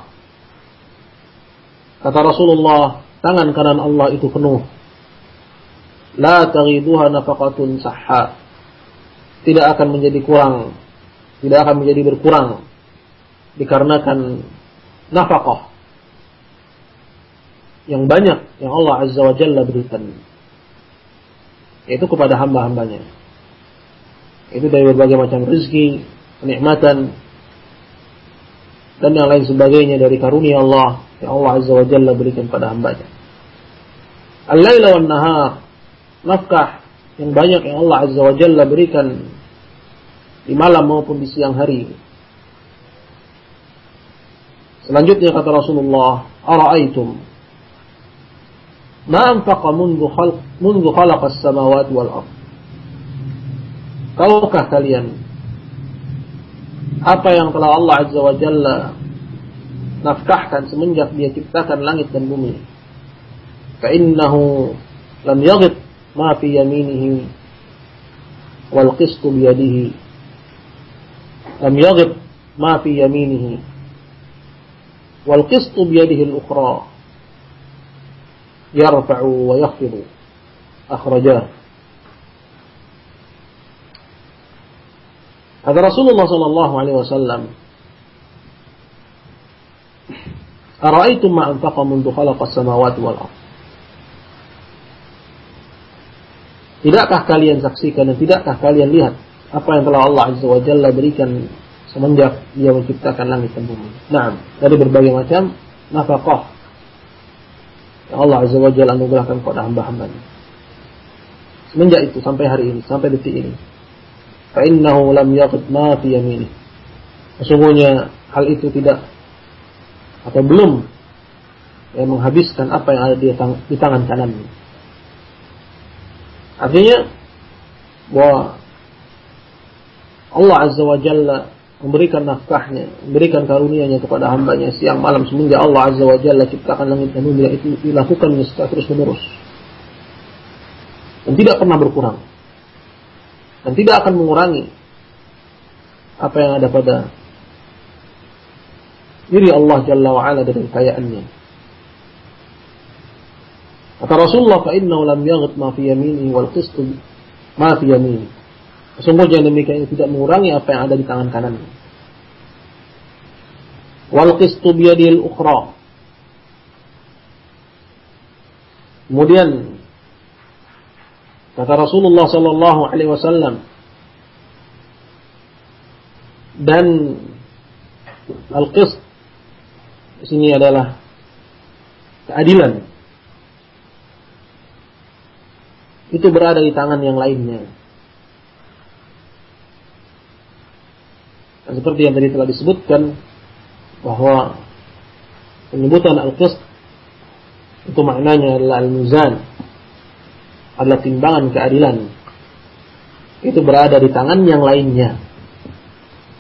Kata Rasulullah, tangan kanan Allah itu penuh. La taghiduha nafaqatun sahha. Tidak akan menjadi kurang, tidak akan menjadi berkurang dikarenakan nafkah yang banyak yang Allah Azza wa Jalla berikan yaitu kepada hamba-hambanya itu dari berbagai macam rezeki kenikmatan dan yang lain sebagainya dari karunia Allah yang Allah Azza wa Jalla berikan pada hambanya. Al-laila wan nahar nafkah yang banyak yang Allah Azza wa Jalla berikan di malam maupun di siang hari. Selanjutnya kata Rasulullah, "Ara'aitum ma anfaqa mundu khalq mundu khalaqas samawati wal ard?" Tahukah kalian apa yang telah Allah Azza wa Jalla nafkahkan semenjak dia ciptakan langit dan bumi. Fa'innahu lam yaghib ma fi yaminihi wal qistu biyadihi. Lam yaghib ma fi yaminihi wal qistu biyadihi al-ukhra. Yarfa'u wa yakhfidu. Akhrajah. Kata Rasulullah sallallahu alaihi wasallam, "Ara'aitum ma anfaqa mundu khalaqas samawati wal ardh?" Tidakkah kalian saksikan dan tidakkah kalian lihat apa yang telah Allah Azza wa Jalla berikan semenjak Dia menciptakan langit dan bumi? Nah, dari berbagai macam nafkah yang Allah Azza wa Jalla anugerahkan kepada hamba-hambanya. Semenjak itu sampai hari ini, sampai detik ini, fa'innahu lam yaqut ma. Sesungguhnya hal itu tidak atau belum yang menghabiskan apa yang ada di, tang di tangan kanannya. Artinya bahwa Allah Azza wa Jalla memberikan nafkahnya, memberikan karunia-Nya kepada hambanya siang malam semenjak Allah Azza wa Jalla ciptakan langit dan bumi itu dilakukan secara terus menerus dan tidak pernah berkurang dan tidak akan mengurangi apa yang ada pada diri Allah Jalla wa'ala dari kekayaannya. Kata Rasulullah, lam yaghit ma fi yaminihi wal qistu ma fi yaminihi. Sesungguhnya demikian tidak mengurangi apa yang ada di tangan kanannya. Qistu biyadil ukhra. Kemudian kata Rasulullah sallallahu alaihi wasallam dan al-qist di sini adalah keadilan itu berada di tangan yang lainnya. Dan seperti yang tadi telah disebutkan bahwa penyebutan al-qist itu maknanya adalah al-mizan adalah timbangan keadilan. Itu berada di tangan yang lainnya.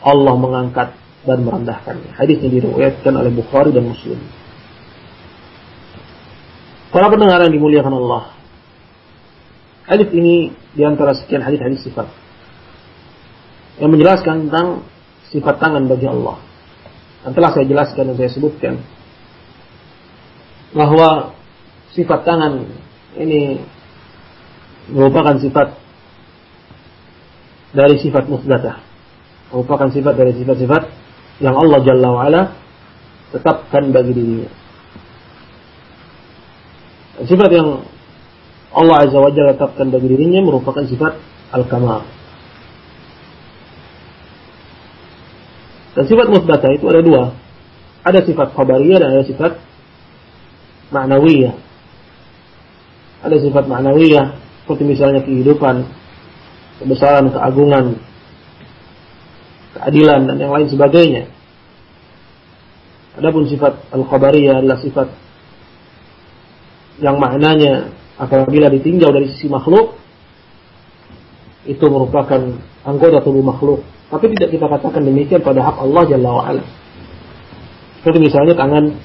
Allah mengangkat dan merendahkannya. Hadis ini diriwayatkan oleh Bukhari dan Muslim. Para pendengar yang dimuliakan Allah. Hadis ini di antara sekian hadis-hadis sifat. Yang menjelaskan tentang sifat tangan bagi Allah. Dan telah saya jelaskan dan saya sebutkan. Bahwa sifat tangan ini merupakan sifat dari sifat musdatah. Merupakan sifat dari sifat-sifat yang Allah Jalla wa'ala tetapkan bagi dirinya. Sifat yang Allah Azza wa Jalla tetapkan bagi dirinya merupakan sifat al-kamal. Dan sifat musbata itu ada dua. Ada sifat khabariyah dan ada sifat ma'nawiyah. Ada sifat ma'nawiyah seperti misalnya kehidupan, kebesaran, keagungan, keadilan dan yang lain sebagainya. Adapun sifat al-khabariyah adalah sifat yang maknanya apabila ditinjau dari sisi makhluk itu merupakan anggota tubuh makhluk. Tapi tidak kita katakan demikian pada hak Allah Jalla wa'ala. Seperti misalnya tangan.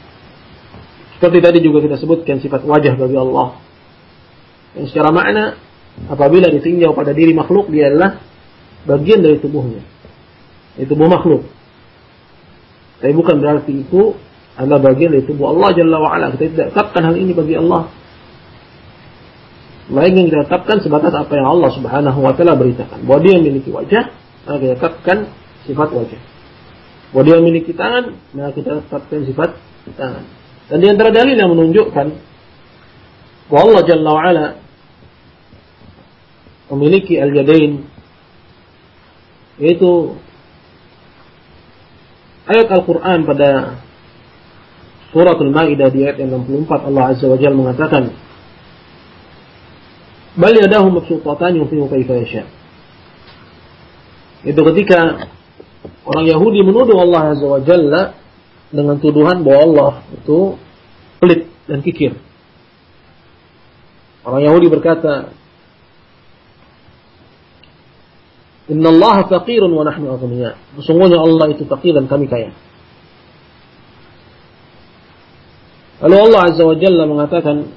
Seperti tadi juga kita sebutkan sifat wajah bagi Allah yang secara makna apabila ditinjau pada diri makhluk dia adalah bagian dari tubuhnya itu tubuh makhluk tapi bukan berarti itu adalah bagian dari tubuh Allah Jalla wa'ala kita tidak tetapkan hal ini bagi Allah melainkan kita tetapkan sebatas apa yang Allah Subhanahu wa taala beritakan. Bahwa dia memiliki wajah, maka kita tetapkan sifat wajah. Bahwa dia memiliki tangan, maka kita tetapkan sifat tangan. Dan di antara dalil yang menunjukkan bahwa Allah Jalla wa ala memiliki al-yadain yaitu ayat Al-Quran pada surat Al-Ma'idah di ayat yang 64 Allah Azza wa Jalla mengatakan bal yadahu mabsutatan yunfiqu. Itu ketika orang Yahudi menuduh Allah Azza wa Jalla dengan tuduhan bahwa Allah itu pelit dan kikir. Orang Yahudi berkata, Inna Allah faqirun wa nahnu aghniya. Sesungguhnya Allah itu fakir dan kami kaya. Lalu Allah Azza wa Jalla mengatakan,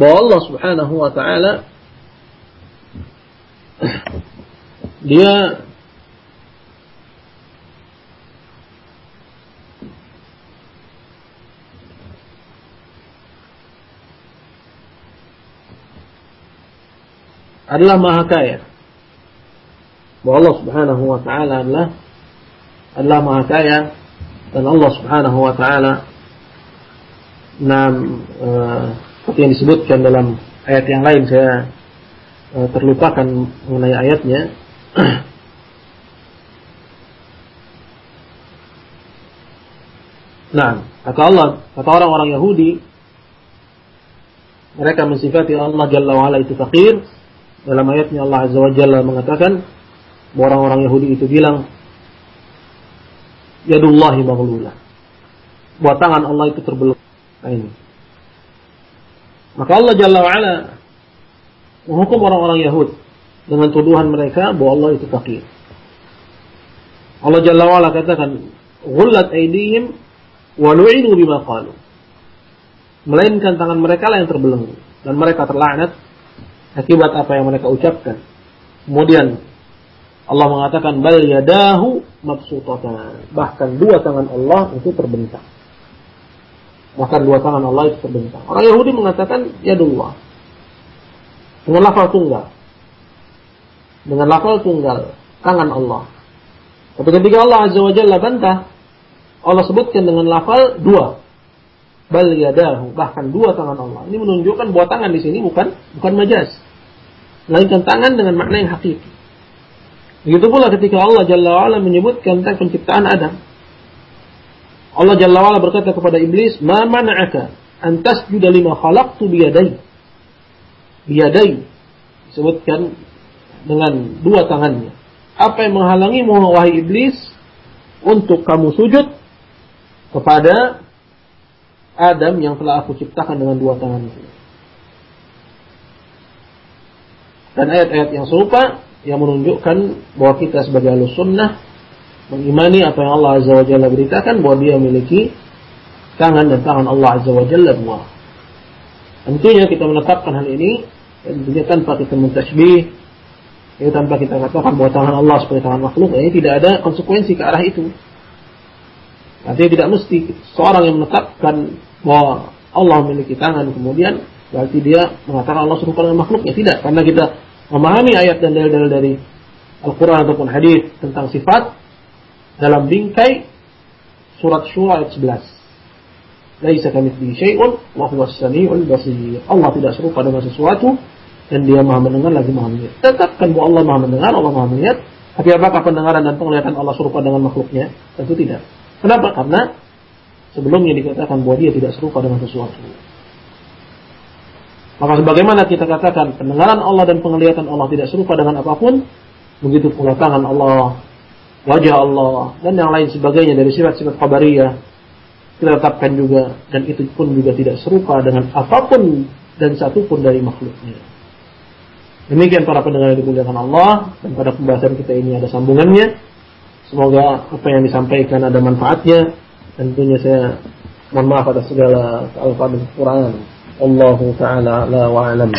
bahwa Allah Subhanahu wa taala <clears throat> dia adalah maha kaya. Bahwa Allah Subhanahu wa taala adalah adalah maha kaya dan Allah Subhanahu wa taala nam uh, seperti yang disebutkan dalam ayat yang lain saya uh, terlupakan mengenai ayatnya <clears throat> Nah, kata Allah, kata orang-orang Yahudi, mereka mensifati Allah Jalla wa'ala itu fakir. Dalam ayatnya Allah Azza wa Jalla mengatakan, orang-orang Yahudi itu bilang, Yadullahi maghlulah. Buat tangan Allah itu terbelenggu. Nah ini. Maka Allah Jalla wa'ala menghukum orang-orang Yahud dengan tuduhan mereka bahwa Allah itu fakir. Allah Jalla wa'ala katakan, "Ghullat aydihim wa lu'inu bima qalu." Melainkan tangan mereka lah yang terbelenggu dan mereka terlaknat akibat apa yang mereka ucapkan. Kemudian Allah mengatakan bal yadahu mabsutatan. Bahkan dua tangan Allah itu terbentang. Bahkan dua tangan Allah itu terbentang. Orang Yahudi mengatakan yadullah. Dengan lafal tunggal. Dengan lafal tunggal. Tangan Allah. Tapi ketika Allah Azza wa Jalla bantah, Allah sebutkan dengan lafal dua. Bal yadahu, bahkan dua tangan Allah. Ini menunjukkan bahwa tangan di sini bukan bukan majas. Melainkan tangan dengan makna yang hakiki. Begitu pula ketika Allah Jalla wa'ala menyebutkan tentang penciptaan Adam. Allah Jalla wa'ala berkata kepada iblis, Ma mana'aka antas tasjuda lima khalaqtu biyadai. Biyadai. Disebutkan dengan dua tangannya. Apa yang menghalangimu wahai iblis untuk kamu sujud kepada Adam yang telah aku ciptakan dengan dua tangan itu. Dan ayat-ayat yang serupa yang menunjukkan bahwa kita sebagai alus sunnah mengimani apa yang Allah Azza wa Jalla beritakan bahwa dia memiliki tangan dan tangan Allah Azza wa Jalla dua. Tentunya kita menetapkan hal ini tentunya tanpa kita mentasbih ya, tanpa kita katakan bahwa tangan Allah seperti tangan makhluk ini tidak ada konsekuensi ke arah itu. Artinya tidak mesti seorang yang menetapkan bahwa Allah memiliki tangan kemudian berarti dia mengatakan Allah serupa dengan makhluknya tidak karena kita memahami ayat dan dalil-dalil dari Al-Quran ataupun hadis tentang sifat dalam bingkai surat Syura ayat 11. Laisa kamitslihi syai'un wa huwa as-sami'ul basir. Allah tidak serupa dengan sesuatu dan dia Maha mendengar lagi Maha melihat. Tetapkan bahwa Allah Maha mendengar, Allah Maha melihat. Tapi apakah pendengaran dan penglihatan Allah serupa dengan makhluknya? Tentu tidak. Kenapa? Karena sebelumnya dikatakan bahwa dia tidak serupa dengan sesuatu. Maka sebagaimana kita katakan pendengaran Allah dan penglihatan Allah tidak serupa dengan apa pun, begitu pula tangan Allah, wajah Allah dan yang lain sebagainya dari sifat-sifat kabariyah kita tetapkan juga dan itu pun juga tidak serupa dengan apa pun dan satu pun dari makhluknya. Demikian para pendengar yang dimuliakan Allah dan pada pembahasan kita ini ada sambungannya. Semoga apa yang disampaikan ada manfaatnya tentunya saya mohon maaf atas segala kealfaan dan kekurangan. Allah taala ala wa alam.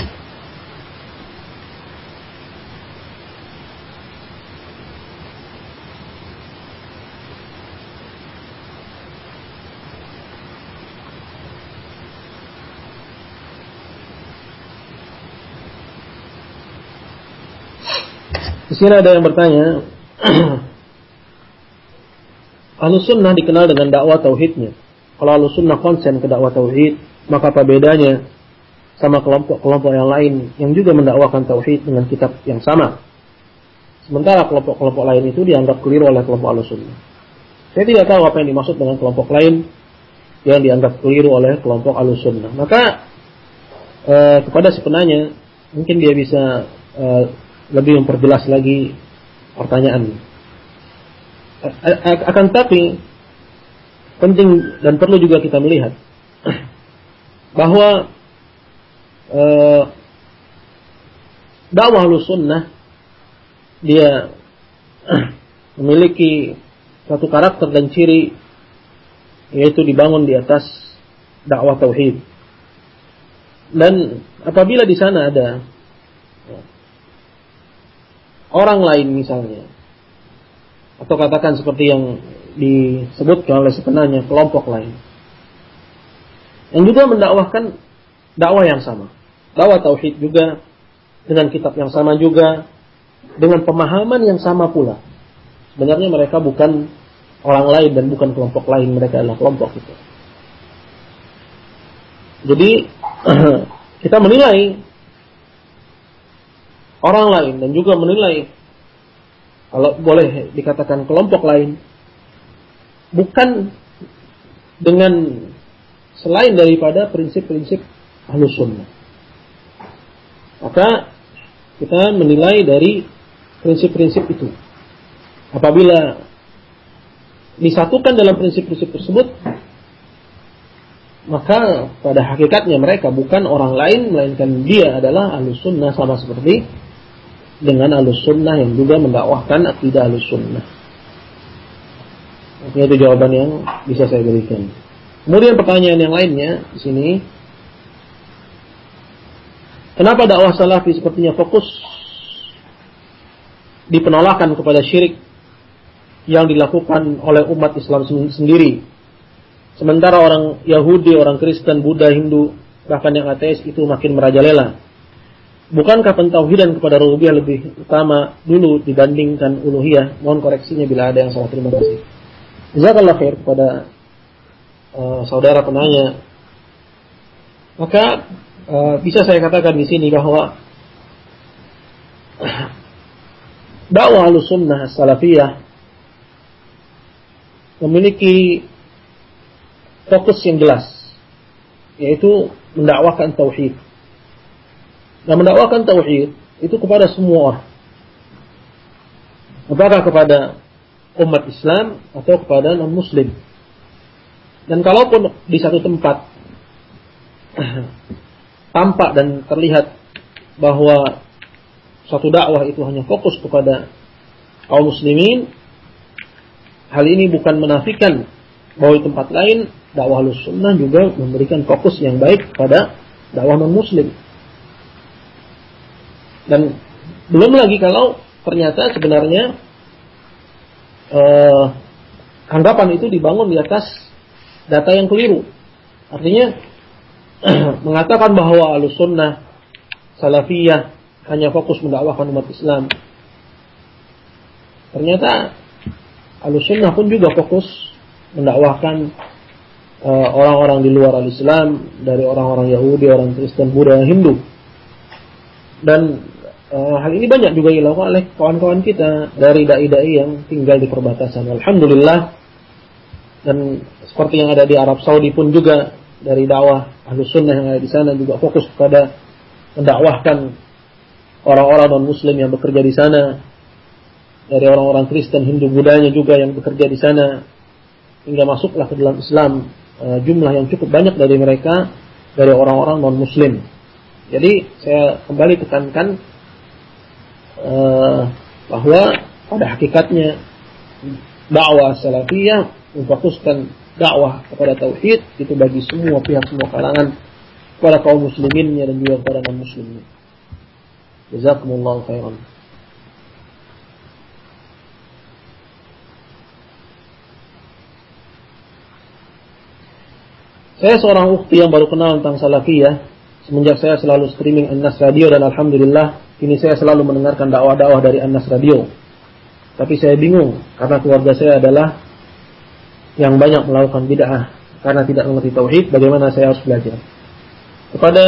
Di sini ada yang bertanya, <clears throat> Ahlus sunnah dikenal dengan dakwah tauhidnya. Kalau ahlus sunnah konsen ke dakwah tauhid, maka apa bedanya sama kelompok-kelompok yang lain yang juga mendakwakan tauhid dengan kitab yang sama. Sementara kelompok-kelompok lain itu dianggap keliru oleh kelompok ahlus sunnah. Saya tidak tahu apa yang dimaksud dengan kelompok lain yang dianggap keliru oleh kelompok ahlus sunnah. Maka eh, kepada si penanya mungkin dia bisa eh, lebih memperjelas lagi pertanyaan akan tapi penting dan perlu juga kita melihat <clears throat> bahwa uh, dakwah sunnah dia <clears throat> memiliki satu karakter dan ciri yaitu dibangun di atas dakwah tauhid. Dan apabila di sana ada orang lain misalnya atau katakan seperti yang disebutkan oleh sebenarnya kelompok lain. Yang juga mendakwahkan dakwah yang sama. Dakwah tauhid juga dengan kitab yang sama juga dengan pemahaman yang sama pula. Sebenarnya mereka bukan orang lain dan bukan kelompok lain mereka adalah kelompok itu. Jadi <clears throat> kita menilai orang lain dan juga menilai kalau boleh dikatakan kelompok lain, bukan dengan selain daripada prinsip-prinsip ahlus. Maka kita menilai dari prinsip-prinsip itu. Apabila disatukan dalam prinsip-prinsip tersebut, maka pada hakikatnya mereka bukan orang lain, melainkan dia adalah ahlus sunnah sama seperti dengan alus sunnah yang juga mendakwahkan akidah alus sunnah. Ini itu jawaban yang bisa saya berikan. Kemudian pertanyaan yang lainnya di sini, kenapa dakwah salafi sepertinya fokus di penolakan kepada syirik yang dilakukan oleh umat Islam sendiri. Sementara orang Yahudi, orang Kristen, Buddha, Hindu, bahkan yang ateis itu makin merajalela. Bukankah pentauhidan kepada rububiyah lebih utama dulu dibandingkan uluhiyah? Mohon koreksinya bila ada yang salah. Terima kasih. Jazakallah khair kepada uh, saudara penanya. Maka uh, bisa saya katakan di sini bahwa <clears throat> dakwah sunnah salafiyah memiliki fokus yang jelas yaitu mendakwakan tauhid. Dan mendakwakan tauhid itu kepada semua orang. Apakah kepada umat Islam atau kepada non muslim. Dan kalaupun di satu tempat <clears throat> tampak dan terlihat bahwa suatu dakwah itu hanya fokus kepada kaum muslimin, hal ini bukan menafikan bahwa di tempat lain dakwah sunnah juga memberikan fokus yang baik kepada dakwah non muslim. Dan belum lagi kalau ternyata sebenarnya eh, anggapan itu dibangun di atas data yang keliru. Artinya <clears throat> mengatakan bahwa sunnah salafiyah hanya fokus mendakwahkan umat Islam. Ternyata sunnah pun juga fokus mendakwahkan Eh, orang-orang uh, di luar al-Islam dari orang-orang Yahudi, orang Kristen, Buddha, Hindu. Dan uh, hal ini banyak juga dilakukan oleh kawan-kawan kita dari dai-dai yang tinggal di perbatasan. Alhamdulillah. Dan seperti yang ada di Arab Saudi pun juga dari dakwah Ahlus Sunnah yang ada di sana juga fokus kepada mendakwahkan orang-orang non Muslim yang bekerja di sana dari orang-orang Kristen, Hindu, Budanya juga yang bekerja di sana hingga masuklah ke dalam Islam uh, jumlah yang cukup banyak dari mereka dari orang-orang non muslim. Jadi saya kembali tekankan uh, bahwa pada hakikatnya dakwah salafiyah memfokuskan dakwah kepada tauhid itu bagi semua pihak semua kalangan kepada kaum musliminnya dan juga kepada non muslimnya. Jazakumullah khairan. Saya seorang ukti yang baru kenal tentang salafiyah. Semenjak saya selalu streaming Anas Radio dan Alhamdulillah kini saya selalu mendengarkan dakwah-dakwah dari Anas Radio. Tapi saya bingung karena keluarga saya adalah yang banyak melakukan bid'ah karena tidak mengerti tauhid. Bagaimana saya harus belajar? Kepada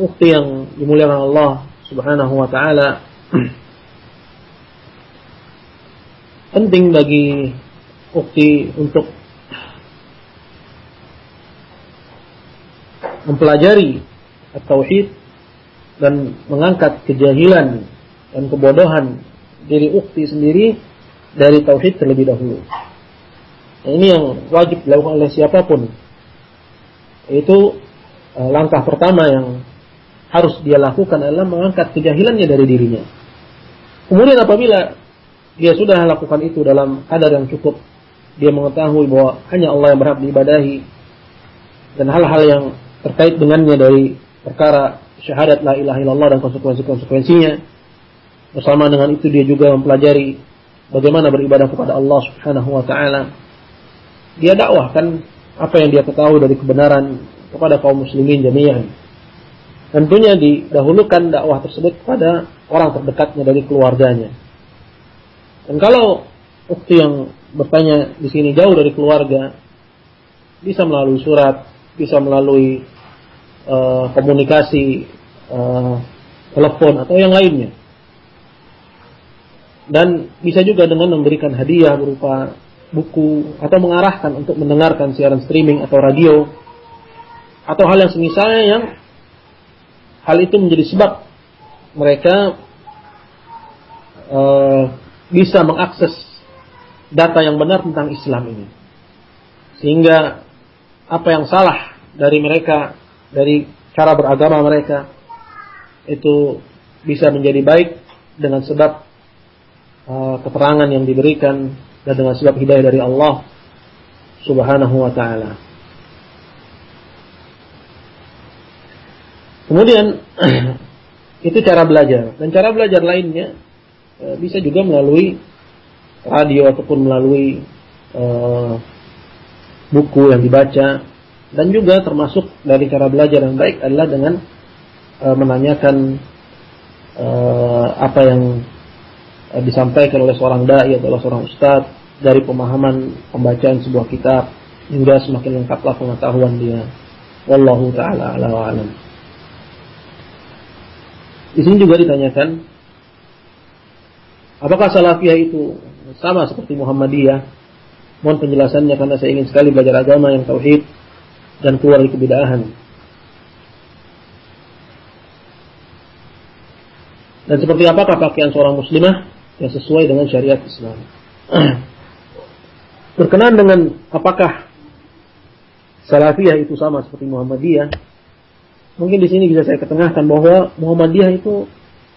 ukti yang dimuliakan Allah Subhanahu wa taala <clears throat> penting bagi ukti untuk mempelajari tauhid dan mengangkat kejahilan dan kebodohan diri ukti sendiri dari tauhid terlebih dahulu. Nah, ini yang wajib dilakukan oleh siapa pun. Itu uh, langkah pertama yang harus dia lakukan adalah mengangkat kejahilannya dari dirinya. Kemudian apabila dia sudah lakukan itu dalam kadar yang cukup, dia mengetahui bahwa hanya Allah yang berhak diibadahi dan hal-hal yang terkait dengannya dari perkara syahadat la ilaha illallah dan konsekuensi-konsekuensinya. Bersama dengan itu dia juga mempelajari bagaimana beribadah kepada Allah Subhanahu wa taala. Dia dakwahkan apa yang dia ketahui dari kebenaran kepada kaum muslimin jami'an. Tentunya didahulukan dakwah tersebut kepada orang terdekatnya dari keluarganya. Dan kalau ukti yang bertanya di sini jauh dari keluarga, bisa melalui surat, bisa melalui uh, komunikasi uh, telepon atau yang lainnya. Dan bisa juga dengan memberikan hadiah berupa buku atau mengarahkan untuk mendengarkan siaran streaming atau radio atau hal yang semisalnya yang hal itu menjadi sebab mereka uh, bisa mengakses data yang benar tentang Islam ini. Sehingga apa yang salah dari mereka, dari cara beragama mereka, itu bisa menjadi baik dengan sebab uh, keterangan yang diberikan dan dengan sebab hidayah dari Allah Subhanahu wa taala. Kemudian <clears throat> itu cara belajar dan cara belajar lainnya e, bisa juga melalui radio ataupun melalui e, buku yang dibaca dan juga termasuk dari cara belajar yang baik adalah dengan e, menanyakan e, apa yang e, disampaikan oleh seorang dai atau seorang ustadz dari pemahaman pembacaan sebuah kitab hingga semakin lengkaplah pengetahuan dia. Wallahu taala ala wa alam. Di sini juga ditanyakan, apakah salafiyah itu sama seperti Muhammadiyah? Mohon penjelasannya karena saya ingin sekali belajar agama yang tauhid dan keluar dari kebidahan. Dan seperti apakah pakaian seorang muslimah yang sesuai dengan syariat Islam? <clears throat> Berkenaan dengan apakah salafiyah itu sama seperti Muhammadiyah, mungkin di sini bisa saya ketengahkan bahwa Muhammadiyah itu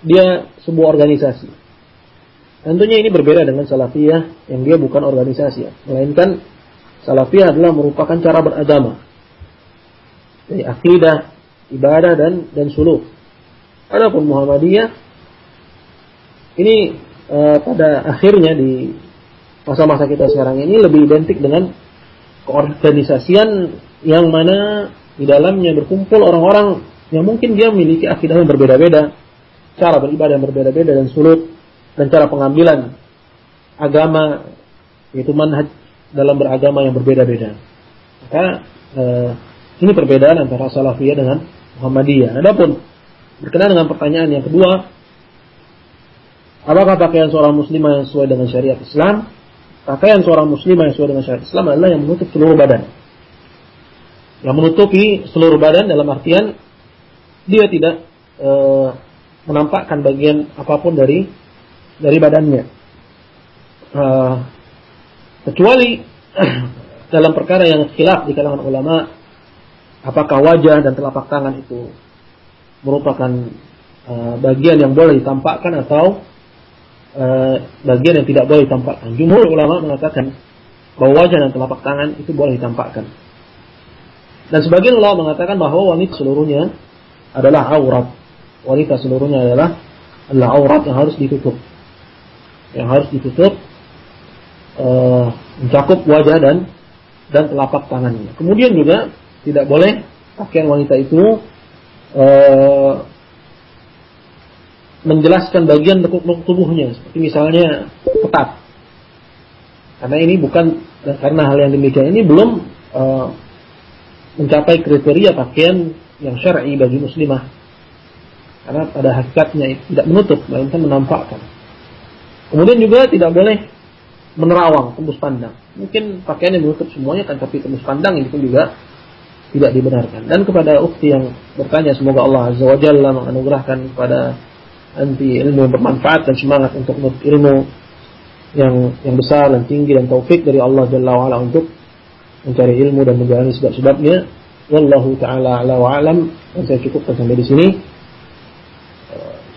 dia sebuah organisasi. Tentunya ini berbeda dengan Salafiyah yang dia bukan organisasi, melainkan Salafiyah adalah merupakan cara beragama. Jadi akidah, ibadah dan dan suluk. Adapun Muhammadiyah ini e, pada akhirnya di masa-masa kita sekarang ini lebih identik dengan keorganisasian yang mana di dalamnya berkumpul orang-orang yang mungkin dia memiliki akidah yang berbeda-beda, cara beribadah yang berbeda-beda dan sulut dan cara pengambilan agama yaitu manhaj dalam beragama yang berbeda-beda. Maka eh, ini perbedaan antara Salafiyah dengan Muhammadiyah. Adapun berkenaan dengan pertanyaan yang kedua, apakah pakaian seorang muslimah yang sesuai dengan syariat Islam? Pakaian seorang muslimah yang sesuai dengan syariat Islam adalah yang menutup seluruh badan yang menutupi seluruh badan dalam artian dia tidak e, menampakkan bagian apa pun dari dari badannya e, kecuali <clears throat> dalam perkara yang khilaf di kalangan ulama apakah wajah dan telapak tangan itu merupakan e, bagian yang boleh ditampakkan atau e, bagian yang tidak boleh ditampakkan. Jumhur ulama mengatakan bahwa wajah dan telapak tangan itu boleh ditampakkan. Dan sebagian ulama mengatakan bahwa wanita seluruhnya adalah aurat. Wanita seluruhnya adalah adalah aurat yang harus ditutup. Yang harus ditutup uh, mencakup wajah dan dan telapak tangannya. Kemudian juga tidak boleh pakaian wanita itu uh, menjelaskan bagian lekuk-lekuk tubuhnya seperti misalnya ketat. Karena ini bukan karena hal yang demikian ini belum uh, mencapai kriteria pakaian yang syar'i bagi muslimah. Karena pada hakikatnya tidak menutup, melainkan menampakkan. Kemudian juga tidak boleh menerawang, tembus pandang. Mungkin pakaian yang menutup semuanya kan, tapi tembus pandang pun juga tidak dibenarkan. Dan kepada ukti yang bertanya, semoga Allah Azza wa Jalla menganugerahkan kepada anti ilmu yang bermanfaat dan semangat untuk ilmu yang yang besar dan tinggi dan taufik dari Allah Jalla wa'ala untuk mencari ilmu dan menjalani sebab-sebabnya. Wallahu taala ala wa alam. Dan saya cukupkan sampai di sini.